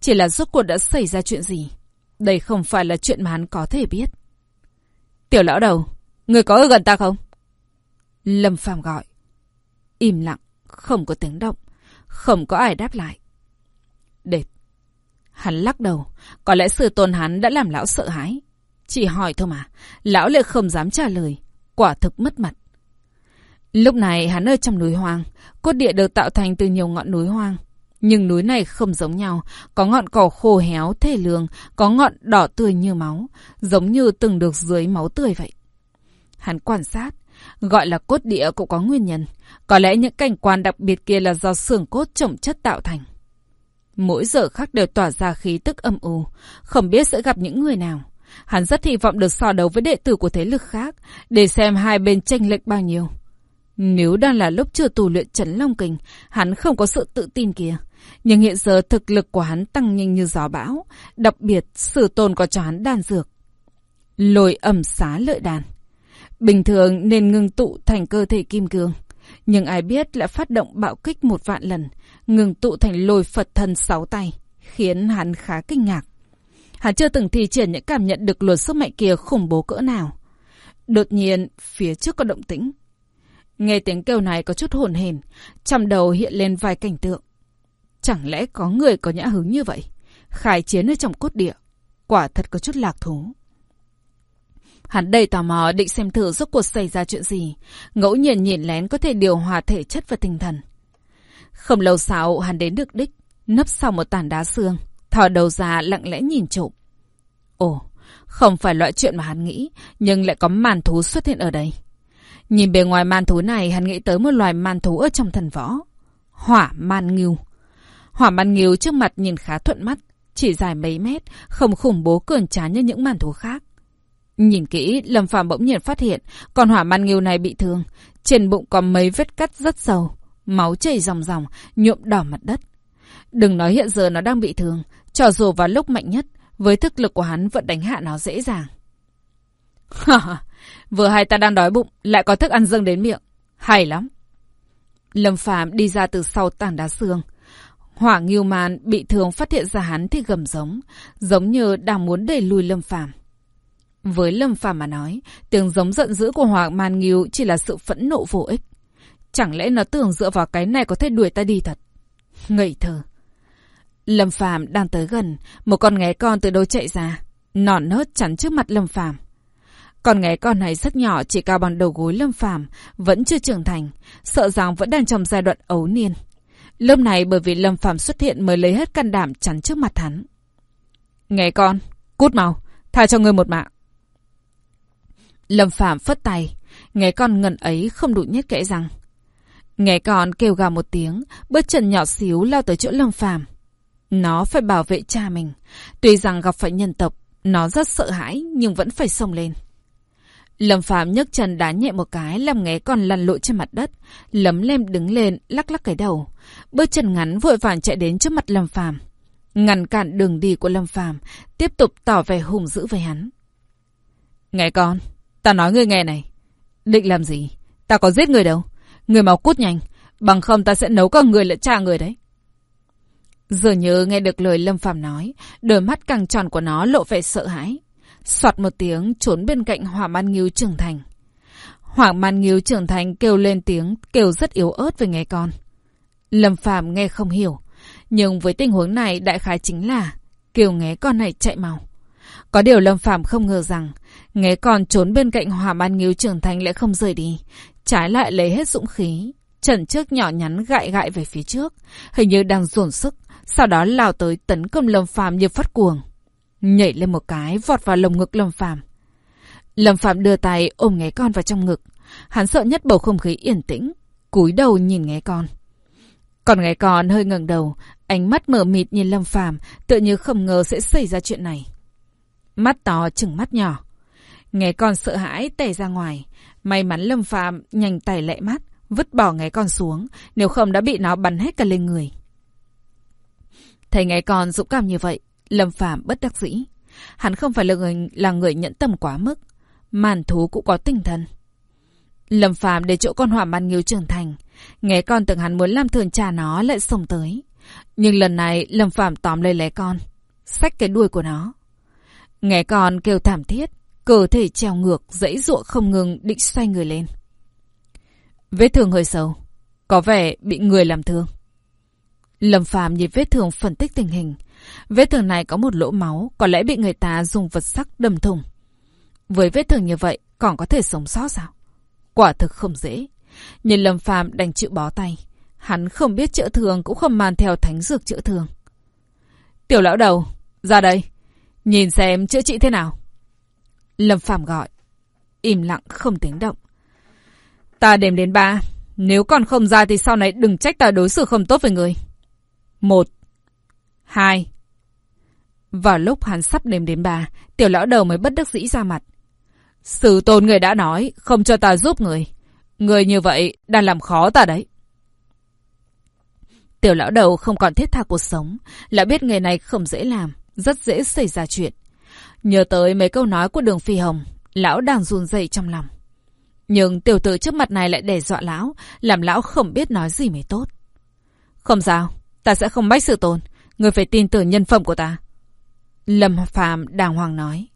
Chỉ là rốt cuộc đã xảy ra chuyện gì? Đây không phải là chuyện mà hắn có thể biết. Tiểu lão đầu, người có ở gần ta không? Lâm Phàm gọi. Im lặng, không có tiếng động, không có ai đáp lại. Hắn lắc đầu, có lẽ sự tôn hắn đã làm lão sợ hãi. Chỉ hỏi thôi mà, lão lại không dám trả lời, quả thực mất mặt. Lúc này hắn ở trong núi hoang, cốt địa được tạo thành từ nhiều ngọn núi hoang. Nhưng núi này không giống nhau, có ngọn cỏ khô héo thể lương, có ngọn đỏ tươi như máu, giống như từng được dưới máu tươi vậy. Hắn quan sát, gọi là cốt địa cũng có nguyên nhân, có lẽ những cảnh quan đặc biệt kia là do xương cốt trồng chất tạo thành. Mỗi giờ khác đều tỏa ra khí tức âm u, không biết sẽ gặp những người nào. Hắn rất hy vọng được so đấu với đệ tử của thế lực khác, để xem hai bên tranh lệch bao nhiêu. Nếu đang là lúc chưa tù luyện trấn Long Kình, hắn không có sự tự tin kia. Nhưng hiện giờ thực lực của hắn tăng nhanh như gió bão, đặc biệt sự tồn có cho hắn đan dược. Lồi ẩm xá lợi đàn. Bình thường nên ngưng tụ thành cơ thể kim cương. Nhưng ai biết lại phát động bạo kích một vạn lần, ngừng tụ thành lôi Phật thần sáu tay, khiến hắn khá kinh ngạc. Hắn chưa từng thi triển những cảm nhận được luật sức mạnh kia khủng bố cỡ nào. Đột nhiên, phía trước có động tĩnh. Nghe tiếng kêu này có chút hồn hển, trong đầu hiện lên vài cảnh tượng. Chẳng lẽ có người có nhã hứng như vậy? Khải chiến ở trong cốt địa. Quả thật có chút lạc thú. Hắn đầy tò mò định xem thử rốt cuộc xảy ra chuyện gì. Ngẫu nhiên nhìn lén có thể điều hòa thể chất và tinh thần. Không lâu sau hắn đến được đích, nấp sau một tảng đá xương, thò đầu ra lặng lẽ nhìn trộm. Ồ, không phải loại chuyện mà hắn nghĩ, nhưng lại có màn thú xuất hiện ở đây. Nhìn bề ngoài màn thú này, hắn nghĩ tới một loài màn thú ở trong thần võ. Hỏa man ngưu. Hỏa man ngưu trước mặt nhìn khá thuận mắt, chỉ dài mấy mét, không khủng bố cường tráng như những màn thú khác. Nhìn kỹ, Lâm Phàm bỗng nhiên phát hiện, con hỏa man nghiêu này bị thương, trên bụng có mấy vết cắt rất sâu, máu chảy ròng ròng, nhuộm đỏ mặt đất. Đừng nói hiện giờ nó đang bị thương, cho dù vào lúc mạnh nhất, với thực lực của hắn vẫn đánh hạ nó dễ dàng. vừa hai ta đang đói bụng, lại có thức ăn dâng đến miệng. Hay lắm. Lâm Phàm đi ra từ sau tảng đá xương. Hỏa Nghiêu Man bị thương phát hiện ra hắn thì gầm giống, giống như đang muốn đẩy lùi Lâm Phàm. Với Lâm Phàm mà nói, tiếng giống giận dữ của hoàng Man Nghiêu chỉ là sự phẫn nộ vô ích. Chẳng lẽ nó tưởng dựa vào cái này có thể đuổi ta đi thật? Ngây thơ. Lâm Phàm đang tới gần, một con nghé con từ đâu chạy ra, nòn nớt chắn trước mặt Lâm Phàm. Con nghé con này rất nhỏ, chỉ cao bằng đầu gối Lâm Phàm, vẫn chưa trưởng thành, sợ rằng vẫn đang trong giai đoạn ấu niên. Lúc này bởi vì Lâm Phàm xuất hiện mới lấy hết can đảm chắn trước mặt hắn. Nghé con, cút mau, tha cho ngươi một mạng. Lâm phạm phất tay, nghe con ngần ấy không đủ nhất kẽ rằng Nghe con kêu gào một tiếng, bước chân nhỏ xíu lao tới chỗ Lâm phạm Nó phải bảo vệ cha mình. Tuy rằng gặp phải nhân tộc, nó rất sợ hãi nhưng vẫn phải xông lên. Lâm phạm nhấc chân đá nhẹ một cái làm nghe con lăn lộn trên mặt đất, lấm lem đứng lên, lắc lắc cái đầu. Bước chân ngắn vội vàng chạy đến trước mặt Lâm phạm ngăn cản đường đi của Lâm Phàm, tiếp tục tỏ vẻ hùng dữ với hắn. Nghe con, ta nói ngươi nghe này, định làm gì? Ta có giết người đâu. Người mau cút nhanh, bằng không ta sẽ nấu các người lẫn cha người đấy. Dường như nghe được lời Lâm Phàm nói, đôi mắt càng tròn của nó lộ vẻ sợ hãi. Soạt một tiếng trốn bên cạnh Hỏa Man Nghiêu trưởng thành. Hỏa Man Nghiêu trưởng thành kêu lên tiếng, kêu rất yếu ớt về nghe con. Lâm Phàm nghe không hiểu, Nhưng với tình huống này đại khái chính là kêu nghe con này chạy mau. Có điều Lâm Phạm không ngờ rằng nghe con trốn bên cạnh Hòa Ban Nghiêu trưởng thành lại không rời đi. Trái lại lấy hết dũng khí. Trần trước nhỏ nhắn gại gại về phía trước. Hình như đang dồn sức. Sau đó lao tới tấn công Lâm Phạm như phát cuồng. Nhảy lên một cái vọt vào lồng ngực Lâm Phạm. Lâm Phạm đưa tay ôm nghe con vào trong ngực. Hắn sợ nhất bầu không khí yên tĩnh. cúi đầu nhìn nghe con. Còn nghe con hơi ngẩng đầu, ánh mắt mở mịt nhìn Lâm Phàm, tựa như không ngờ sẽ xảy ra chuyện này. Mắt to chừng mắt nhỏ. Nghe con sợ hãi tè ra ngoài, may mắn Lâm Phàm nhanh tay lẹ mắt, vứt bỏ nghe con xuống, nếu không đã bị nó bắn hết cả lên người. Thấy nghe con dũng cảm như vậy, Lâm Phàm bất đắc dĩ. Hắn không phải là người là người nhẫn tâm quá mức, màn thú cũng có tinh thần. Lâm Phàm để chỗ con hỏa man nghiêu trưởng thành, nghe con tưởng hắn muốn làm thường trà nó lại xông tới. Nhưng lần này Lâm Phàm tóm lấy lấy con, xách cái đuôi của nó. Nghe con kêu thảm thiết, cơ thể treo ngược, dãy ruộng không ngừng định xoay người lên. Vết thương hơi sâu, có vẻ bị người làm thương. Lâm Phàm nhìn vết thương phân tích tình hình. Vết thương này có một lỗ máu, có lẽ bị người ta dùng vật sắc đâm thủng. Với vết thương như vậy, còn có thể sống sót sao? Quả thực không dễ. Nhưng Lâm Phàm đành chịu bó tay. Hắn không biết chữa thương cũng không mang theo thánh dược chữa thương. Tiểu lão đầu, ra đây. Nhìn xem chữa trị thế nào. Lâm Phàm gọi. Im lặng không tiếng động. Ta đếm đến ba. Nếu còn không ra thì sau này đừng trách ta đối xử không tốt với người. Một. Hai. Vào lúc hắn sắp đếm đến ba, tiểu lão đầu mới bất đắc dĩ ra mặt. Sử tôn người đã nói, không cho ta giúp người. Người như vậy đang làm khó ta đấy. Tiểu lão đầu không còn thiết tha cuộc sống, lại biết người này không dễ làm, rất dễ xảy ra chuyện. Nhớ tới mấy câu nói của đường phi hồng, lão đang run rẩy trong lòng. Nhưng tiểu tử trước mặt này lại đe dọa lão, làm lão không biết nói gì mới tốt. Không sao, ta sẽ không bách sự tồn, người phải tin tưởng nhân phẩm của ta. Lâm Phàm đàng hoàng nói.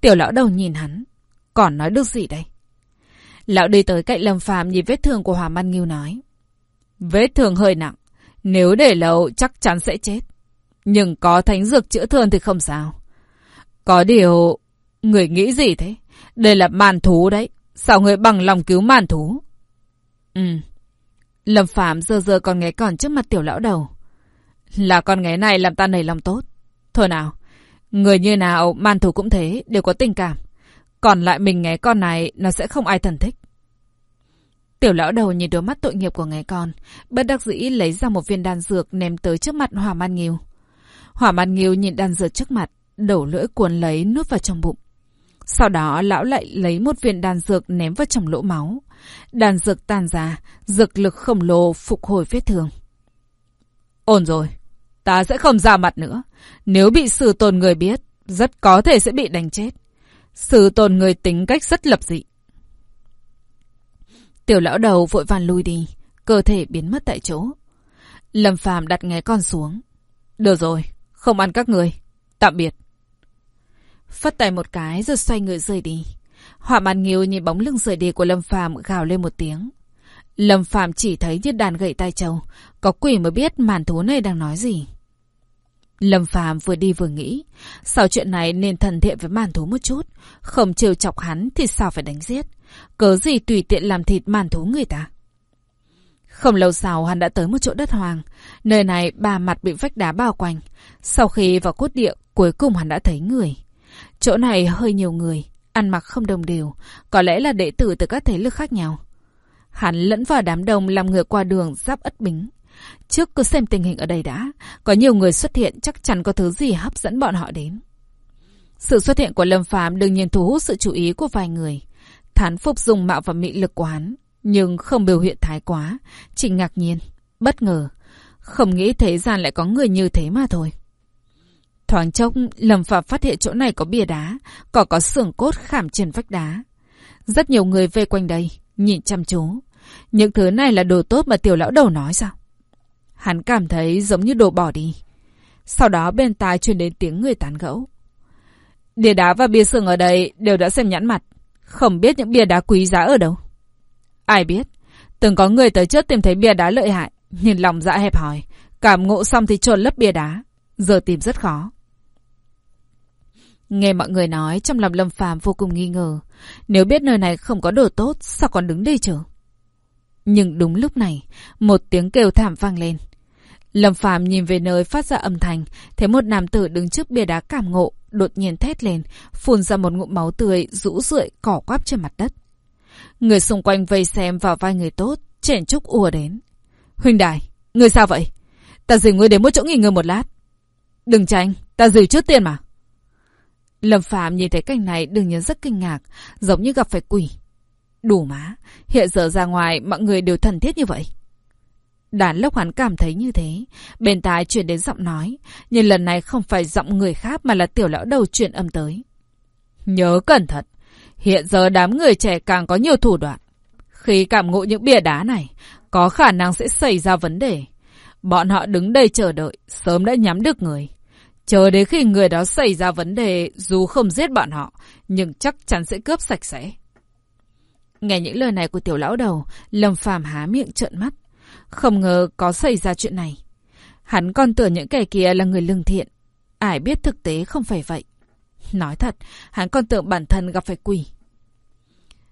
Tiểu lão đầu nhìn hắn, còn nói được gì đây? Lão đi tới cạnh Lâm Phàm nhìn vết thương của hòa Văn Nghiêu nói. Vết thương hơi nặng. Nếu để lâu chắc chắn sẽ chết. Nhưng có thánh dược chữa thương thì không sao. Có điều... Người nghĩ gì thế? Đây là màn thú đấy. Sao người bằng lòng cứu màn thú? Ừ. Lâm Phạm giờ giờ con nghe còn trước mặt tiểu lão đầu. Là con nghe này làm ta nảy lòng tốt. Thôi nào. Người như nào màn thú cũng thế. Đều có tình cảm. Còn lại mình nghe con này nó sẽ không ai thần thích. Tiểu lão đầu nhìn đôi mắt tội nghiệp của nghe con, bất đắc dĩ lấy ra một viên đan dược ném tới trước mặt Hỏa Man Nghiêu. Hỏa Man Nghiêu nhìn đan dược trước mặt, đổ lưỡi cuốn lấy nuốt vào trong bụng. Sau đó lão lại lấy một viên đan dược ném vào trong lỗ máu. Đan dược tan ra, dược lực khổng lồ phục hồi vết thương. Ổn rồi, ta sẽ không ra mặt nữa. Nếu bị sự tồn người biết, rất có thể sẽ bị đánh chết. Sự tồn người tính cách rất lập dị. Tiểu lão đầu vội vàng lui đi, cơ thể biến mất tại chỗ. Lâm Phàm đặt nghe con xuống. Được rồi, không ăn các người. Tạm biệt. Phất tay một cái rồi xoay người rời đi. Hỏa màn nghiêu nhìn bóng lưng rời đi của Lâm Phàm gào lên một tiếng. Lâm Phàm chỉ thấy như đàn gậy tai trâu, có quỷ mới biết màn thú này đang nói gì. Lâm Phàm vừa đi vừa nghĩ, sau chuyện này nên thân thiện với màn thú một chút, không trêu chọc hắn thì sao phải đánh giết, cớ gì tùy tiện làm thịt màn thú người ta. Không lâu sau hắn đã tới một chỗ đất hoàng, nơi này ba mặt bị vách đá bao quanh, sau khi vào cốt địa cuối cùng hắn đã thấy người. Chỗ này hơi nhiều người, ăn mặc không đồng đều, có lẽ là đệ tử từ các thế lực khác nhau. Hắn lẫn vào đám đông làm người qua đường giáp ất bính. Trước cứ xem tình hình ở đây đã, có nhiều người xuất hiện chắc chắn có thứ gì hấp dẫn bọn họ đến. Sự xuất hiện của Lâm Phàm đương nhiên thu hút sự chú ý của vài người. Thán phục dùng mạo và mị lực của hắn, nhưng không biểu hiện thái quá, chỉ ngạc nhiên, bất ngờ. Không nghĩ thế gian lại có người như thế mà thôi. Thoáng chốc, Lâm Phạm phát hiện chỗ này có bia đá, còn có xưởng cốt khảm trên vách đá. Rất nhiều người vây quanh đây, nhìn chăm chú. Những thứ này là đồ tốt mà tiểu lão đầu nói sao? Hắn cảm thấy giống như đồ bỏ đi. Sau đó bên tai truyền đến tiếng người tán gẫu. Bia đá và bia xưởng ở đây đều đã xem nhãn mặt. Không biết những bia đá quý giá ở đâu. Ai biết. Từng có người tới trước tìm thấy bia đá lợi hại. nhìn lòng dạ hẹp hòi. Cảm ngộ xong thì trồn lấp bia đá. Giờ tìm rất khó. Nghe mọi người nói, trong lòng Lâm Phàm vô cùng nghi ngờ. Nếu biết nơi này không có đồ tốt, sao còn đứng đây chờ? Nhưng đúng lúc này, một tiếng kêu thảm vang lên. Lâm Phàm nhìn về nơi phát ra âm thanh, thấy một nam tử đứng trước bia đá cảm ngộ, đột nhiên thét lên, phun ra một ngụm máu tươi, rũ rượi, cỏ quắp trên mặt đất. Người xung quanh vây xem vào vai người tốt, chèn chúc ùa đến. Huynh đài, người sao vậy? Ta dừng ngươi đến một chỗ nghỉ ngơi một lát. Đừng tránh, ta dừng trước tiên mà. Lâm Phạm nhìn thấy cảnh này đương nhiên rất kinh ngạc, giống như gặp phải quỷ. Đủ má, hiện giờ ra ngoài mọi người đều thần thiết như vậy. Đàn lốc hắn cảm thấy như thế, bên tai chuyển đến giọng nói, nhưng lần này không phải giọng người khác mà là tiểu lão đầu chuyển âm tới. Nhớ cẩn thận, hiện giờ đám người trẻ càng có nhiều thủ đoạn. Khi cảm ngộ những bia đá này, có khả năng sẽ xảy ra vấn đề. Bọn họ đứng đây chờ đợi, sớm đã nhắm được người. Chờ đến khi người đó xảy ra vấn đề, dù không giết bọn họ, nhưng chắc chắn sẽ cướp sạch sẽ. Nghe những lời này của tiểu lão đầu, Lâm Phàm há miệng trợn mắt. Không ngờ có xảy ra chuyện này. Hắn còn tưởng những kẻ kia là người lương thiện. Ai biết thực tế không phải vậy. Nói thật, hắn còn tưởng bản thân gặp phải quỷ.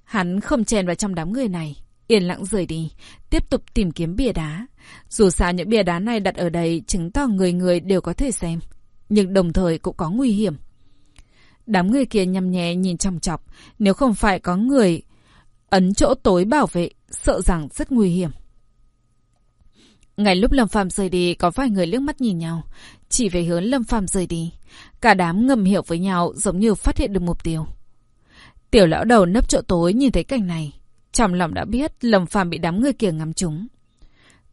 Hắn không chèn vào trong đám người này. Yên lặng rời đi, tiếp tục tìm kiếm bia đá. Dù sao những bia đá này đặt ở đây chứng tỏ người người đều có thể xem. Nhưng đồng thời cũng có nguy hiểm. Đám người kia nhằm nhẹ nhìn trong chọc. Nếu không phải có người ấn chỗ tối bảo vệ, sợ rằng rất nguy hiểm. Ngay lúc Lâm Phàm rời đi, có vài người liếc mắt nhìn nhau, chỉ về hướng Lâm Phàm rời đi. Cả đám ngầm hiểu với nhau giống như phát hiện được mục tiêu. Tiểu lão đầu nấp chỗ tối nhìn thấy cảnh này, trong lòng đã biết Lâm Phàm bị đám người kia ngắm trúng.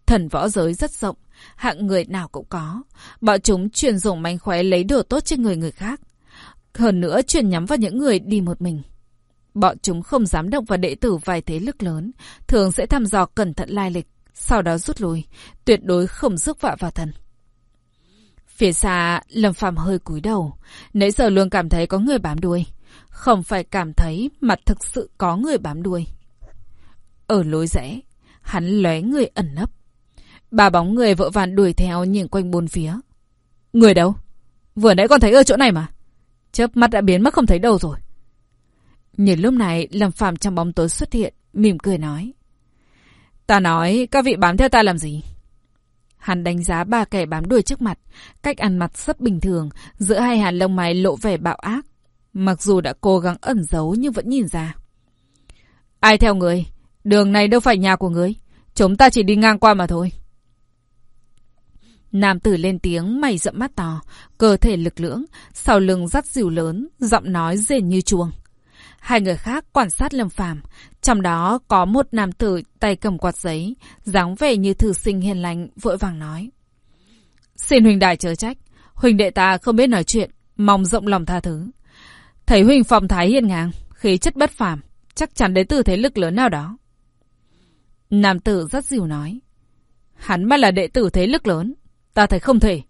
Thần võ giới rất rộng, hạng người nào cũng có. Bọn chúng truyền dùng manh khóe lấy đồ tốt trên người người khác. Hơn nữa truyền nhắm vào những người đi một mình. Bọn chúng không dám động vào đệ tử vài thế lực lớn, thường sẽ thăm dò cẩn thận lai lịch, sau đó rút lui, tuyệt đối không rước vạ vào thần. Phía xa, Lâm Phàm hơi cúi đầu, nãy giờ luôn cảm thấy có người bám đuôi. Không phải cảm thấy mà thực sự có người bám đuôi. Ở lối rẽ, hắn lóe người ẩn nấp. Ba bóng người vội vàng đuổi theo nhìn quanh bốn phía. Người đâu? Vừa nãy còn thấy ở chỗ này mà. Chớp mắt đã biến mất không thấy đâu rồi. Nhìn lúc này, Lâm phạm trong bóng tối xuất hiện, mỉm cười nói. Ta nói, các vị bám theo ta làm gì? Hắn đánh giá ba kẻ bám đuôi trước mặt, cách ăn mặt rất bình thường, giữa hai hàn lông mày lộ vẻ bạo ác. Mặc dù đã cố gắng ẩn giấu nhưng vẫn nhìn ra. Ai theo người? Đường này đâu phải nhà của người. Chúng ta chỉ đi ngang qua mà thôi. Nam tử lên tiếng mày rậm mắt to, cơ thể lực lưỡng, sau lưng dắt dìu lớn, giọng nói rền như chuông. Hai người khác quan sát Lâm Phàm, trong đó có một nam tử tay cầm quạt giấy, dáng vẻ như thư sinh hiền lành, vội vàng nói: "Xin huynh đại chớ trách, huynh đệ ta không biết nói chuyện, mong rộng lòng tha thứ. Thấy huynh phong thái hiền ngang, khí chất bất phàm, chắc chắn đến từ thế lực lớn nào đó." Nam tử rất dịu nói: "Hắn mà là đệ tử thế lực lớn, ta thấy không thể."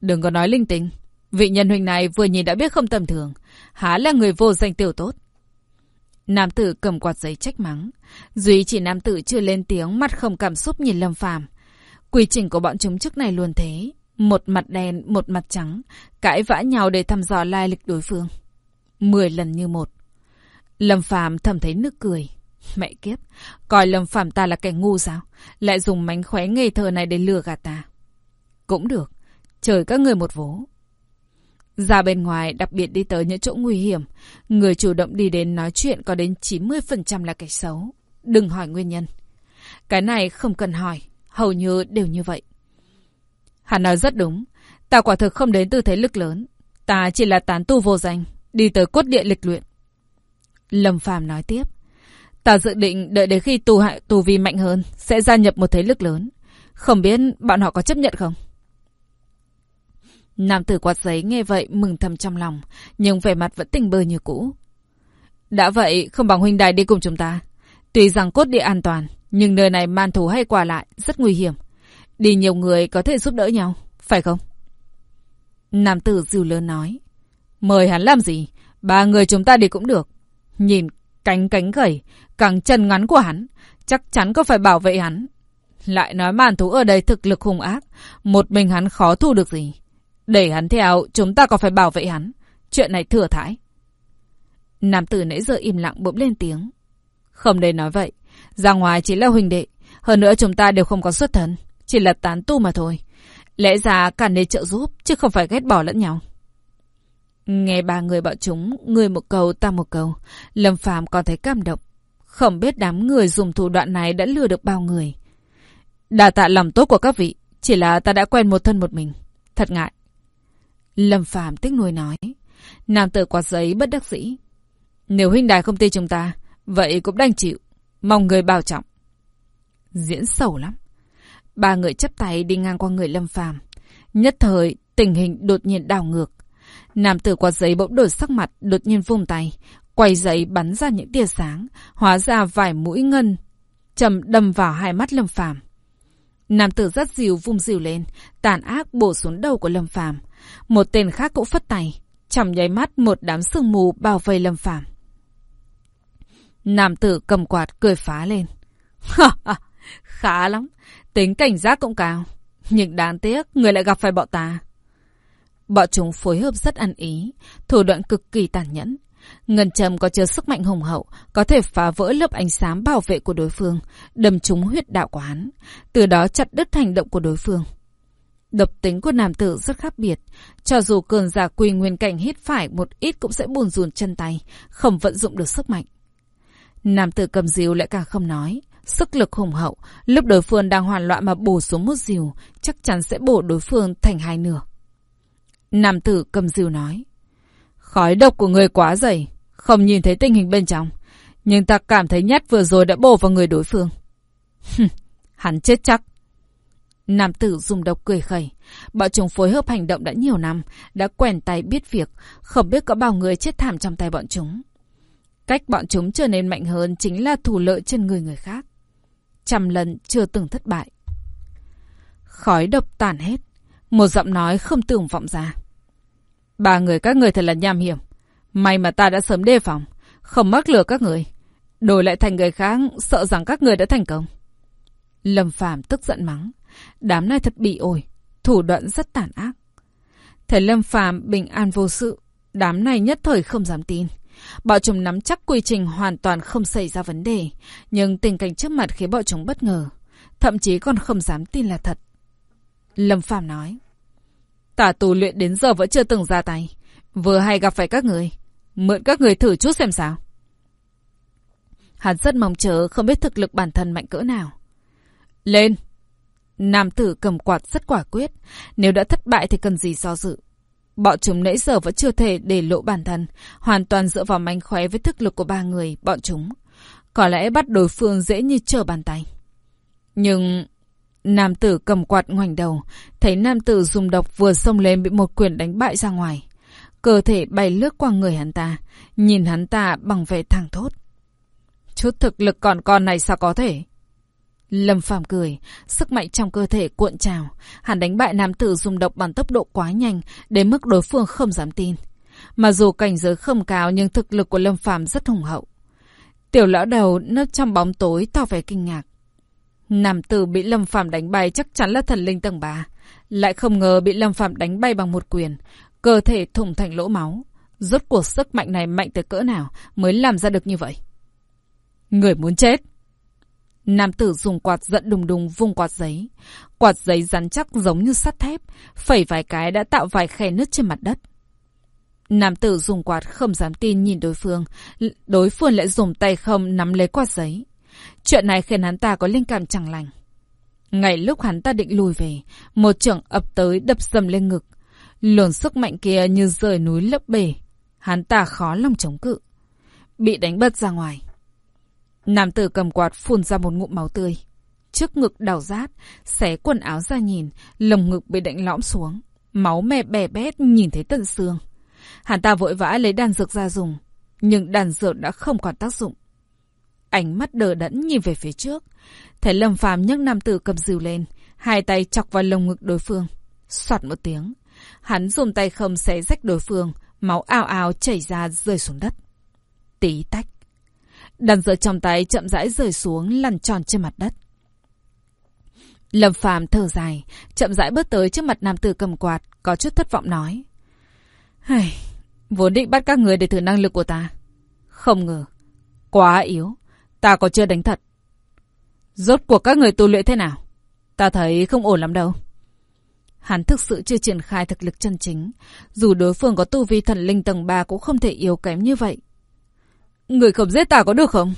Đừng có nói linh tinh, vị nhân huynh này vừa nhìn đã biết không tầm thường, há là người vô danh tiểu tốt. Nam tử cầm quạt giấy trách mắng. Duy chỉ nam tử chưa lên tiếng, mặt không cảm xúc nhìn Lâm Phàm. Quy trình của bọn chúng trước này luôn thế. Một mặt đen, một mặt trắng. Cãi vã nhau để thăm dò lai lịch đối phương. Mười lần như một. Lâm Phàm thầm thấy nước cười. Mẹ kiếp, coi Lâm Phàm ta là kẻ ngu sao? Lại dùng mánh khóe ngây thơ này để lừa gạt ta. Cũng được. Trời các người một vố. Ra bên ngoài, đặc biệt đi tới những chỗ nguy hiểm, người chủ động đi đến nói chuyện có đến 90% là kẻ xấu. Đừng hỏi nguyên nhân. Cái này không cần hỏi, hầu như đều như vậy. Hắn nói rất đúng, ta quả thực không đến từ thế lực lớn. Ta chỉ là tán tu vô danh, đi tới cốt địa lịch luyện. Lâm Phàm nói tiếp. Ta dự định đợi đến khi tu hại tu vi mạnh hơn, sẽ gia nhập một thế lực lớn. Không biết bọn họ có chấp nhận không? Nam tử quạt giấy nghe vậy mừng thầm trong lòng, nhưng vẻ mặt vẫn tình bơ như cũ. Đã vậy, không bằng huynh đài đi cùng chúng ta. Tuy rằng cốt địa an toàn, nhưng nơi này man thủ hay qua lại, rất nguy hiểm. Đi nhiều người có thể giúp đỡ nhau, phải không? Nam tử dìu lớn nói. Mời hắn làm gì? Ba người chúng ta đi cũng được. Nhìn cánh cánh gầy, càng chân ngắn của hắn, chắc chắn có phải bảo vệ hắn. Lại nói màn thú ở đây thực lực hung ác. Một mình hắn khó thu được gì. Để hắn theo, chúng ta còn phải bảo vệ hắn. Chuyện này thừa thải. Nam tử nãy giờ im lặng bỗng lên tiếng. Không nên nói vậy. Ra ngoài chỉ là huỳnh đệ. Hơn nữa chúng ta đều không có xuất thân. Chỉ là tán tu mà thôi. Lẽ ra cả nên trợ giúp, chứ không phải ghét bỏ lẫn nhau. Nghe ba người bọn chúng, người một câu ta một câu. Lâm Phàm còn thấy cảm động. Không biết đám người dùng thủ đoạn này đã lừa được bao người. Đà tạ lòng tốt của các vị. Chỉ là ta đã quen một thân một mình. Thật ngại. Lâm Phàm tiếc nuôi nói. Nam tử quạt giấy bất đắc dĩ. Nếu huynh đài không tin chúng ta, vậy cũng đành chịu. Mong người bảo trọng. Diễn sầu lắm. Ba người chấp tay đi ngang qua người Lâm Phàm. Nhất thời, tình hình đột nhiên đảo ngược. Nam tử quạt giấy bỗng đổi sắc mặt, đột nhiên vung tay. Quay giấy bắn ra những tia sáng, hóa ra vài mũi ngân, trầm đâm vào hai mắt Lâm Phàm. Nam tử rất dìu vung dìu lên, tàn ác bổ xuống đầu của Lâm Phàm. Một tên khác cũng phất tay, chầm nháy mắt một đám sương mù bao vây Lâm Phàm. Nam tử cầm quạt cười phá lên. Khá lắm, tính cảnh giác cũng cao. Nhưng đáng tiếc, người lại gặp phải bọn ta. Bọn chúng phối hợp rất ăn ý, thủ đoạn cực kỳ tàn nhẫn. Ngân trầm có chứa sức mạnh hùng hậu, có thể phá vỡ lớp ánh sáng bảo vệ của đối phương, đâm trúng huyết đạo của hắn, từ đó chặt đứt hành động của đối phương. Độc tính của nam tử rất khác biệt, cho dù cường giả quỳ nguyên cảnh hít phải một ít cũng sẽ buồn rùn chân tay, không vận dụng được sức mạnh. Nam tử cầm diều lại càng không nói, sức lực hùng hậu, lúc đối phương đang hoàn loạn mà bổ xuống một diều, chắc chắn sẽ bổ đối phương thành hai nửa. Nam tử cầm diều nói. Khói độc của người quá dày, không nhìn thấy tình hình bên trong. Nhưng ta cảm thấy nhát vừa rồi đã bổ vào người đối phương. Hắn chết chắc. Nam tử dùng độc cười khẩy. Bọn chúng phối hợp hành động đã nhiều năm, đã quen tay biết việc, không biết có bao người chết thảm trong tay bọn chúng. Cách bọn chúng trở nên mạnh hơn chính là thủ lợi trên người người khác. Trăm lần chưa từng thất bại. Khói độc tàn hết. Một giọng nói không tưởng vọng ra. Ba người các người thật là nham hiểm. May mà ta đã sớm đề phòng. Không mắc lừa các người. Đổi lại thành người khác sợ rằng các người đã thành công. Lâm Phàm tức giận mắng. Đám này thật bị ổi. Thủ đoạn rất tàn ác. thầy Lâm Phàm bình an vô sự. Đám này nhất thời không dám tin. Bọn chúng nắm chắc quy trình hoàn toàn không xảy ra vấn đề. Nhưng tình cảnh trước mặt khiến bọn chúng bất ngờ. Thậm chí còn không dám tin là thật. Lâm Phàm nói. Tả tù luyện đến giờ vẫn chưa từng ra tay. Vừa hay gặp phải các người. Mượn các người thử chút xem sao. Hắn rất mong chờ, không biết thực lực bản thân mạnh cỡ nào. Lên! Nam tử cầm quạt rất quả quyết. Nếu đã thất bại thì cần gì do dự. Bọn chúng nãy giờ vẫn chưa thể để lộ bản thân. Hoàn toàn dựa vào mánh khóe với thực lực của ba người, bọn chúng. Có lẽ bắt đối phương dễ như trở bàn tay. Nhưng Nam tử cầm quạt ngoảnh đầu, thấy nam tử dùng độc vừa xông lên bị một quyền đánh bại ra ngoài. Cơ thể bay lướt qua người hắn ta, nhìn hắn ta bằng vẻ thẳng thốt. Chút thực lực còn con này sao có thể? Lâm Phàm cười, sức mạnh trong cơ thể cuộn trào, hắn đánh bại nam tử dùng độc bằng tốc độ quá nhanh, đến mức đối phương không dám tin. Mà dù cảnh giới không cao nhưng thực lực của Lâm Phàm rất hùng hậu. Tiểu lão đầu nấp trong bóng tối tỏ vẻ kinh ngạc. Nam tử bị Lâm Phạm đánh bay chắc chắn là thần linh tầng 3. Lại không ngờ bị Lâm Phạm đánh bay bằng một quyền. Cơ thể thủng thành lỗ máu. Rốt cuộc sức mạnh này mạnh tới cỡ nào mới làm ra được như vậy? Người muốn chết. Nam tử dùng quạt giận đùng đùng vung quạt giấy. Quạt giấy rắn chắc giống như sắt thép. Phẩy vài cái đã tạo vài khe nứt trên mặt đất. Nam tử dùng quạt không dám tin nhìn đối phương. Đối phương lại dùng tay không nắm lấy quạt giấy. Chuyện này khiến hắn ta có linh cảm chẳng lành. Ngay lúc hắn ta định lùi về, một trưởng ập tới đập dầm lên ngực. Luồn sức mạnh kia như rời núi lấp bể. Hắn ta khó lòng chống cự. Bị đánh bật ra ngoài. Nam tử cầm quạt phun ra một ngụm máu tươi. Trước ngực đào rát, xé quần áo ra nhìn, lồng ngực bị đánh lõm xuống. Máu me bè bét nhìn thấy tận xương. Hắn ta vội vã lấy đàn dược ra dùng. Nhưng đàn dược đã không còn tác dụng ánh mắt đờ đẫn nhìn về phía trước. Thấy Lâm Phàm nhấc nam tử cầm dìu lên, hai tay chọc vào lồng ngực đối phương. Xoạt một tiếng, hắn dùng tay không xé rách đối phương, máu ào ào chảy ra rơi xuống đất. Tí tách. Đàn dựa trong tay chậm rãi rơi xuống lăn tròn trên mặt đất. Lâm Phàm thở dài, chậm rãi bước tới trước mặt nam tử cầm quạt, có chút thất vọng nói. Hây, vốn định bắt các người để thử năng lực của ta. Không ngờ, quá yếu, ta còn chưa đánh thật. Rốt cuộc các người tu luyện thế nào? Ta thấy không ổn lắm đâu. Hắn thực sự chưa triển khai thực lực chân chính. Dù đối phương có tu vi thần linh tầng 3 cũng không thể yếu kém như vậy. Người không giết ta có được không?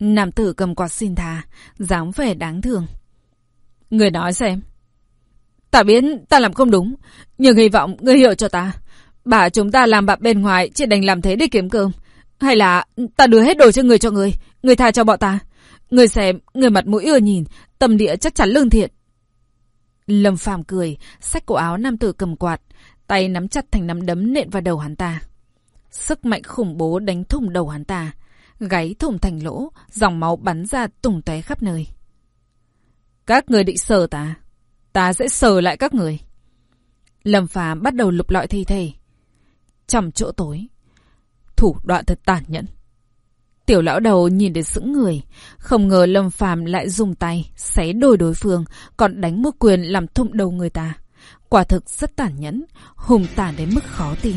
Nam tử cầm quạt xin tha, dáng vẻ đáng thương. Người nói xem. Ta biết ta làm không đúng, nhưng hy vọng người hiểu cho ta. Bà chúng ta làm bạn bên ngoài chỉ đành làm thế để kiếm cơm. Hay là ta đưa hết đồ cho người cho người, người tha cho bọn ta. Người xem, người mặt mũi ưa nhìn, tâm địa chắc chắn lương thiện. Lâm Phàm cười, xách cổ áo nam tử cầm quạt, tay nắm chặt thành nắm đấm nện vào đầu hắn ta. Sức mạnh khủng bố đánh thủng đầu hắn ta, gáy thủng thành lỗ, dòng máu bắn ra tùng tóe khắp nơi. Các người định sờ ta, ta sẽ sờ lại các người. Lâm Phàm bắt đầu lục lọi thi thể. Trong chỗ tối, thủ đoạn thật tàn nhẫn. Tiểu lão đầu nhìn đến sững người, không ngờ Lâm Phàm lại dùng tay xé đôi đối phương, còn đánh một quyền làm thủng đầu người ta. Quả thực rất tàn nhẫn, hùng tàn đến mức khó tin.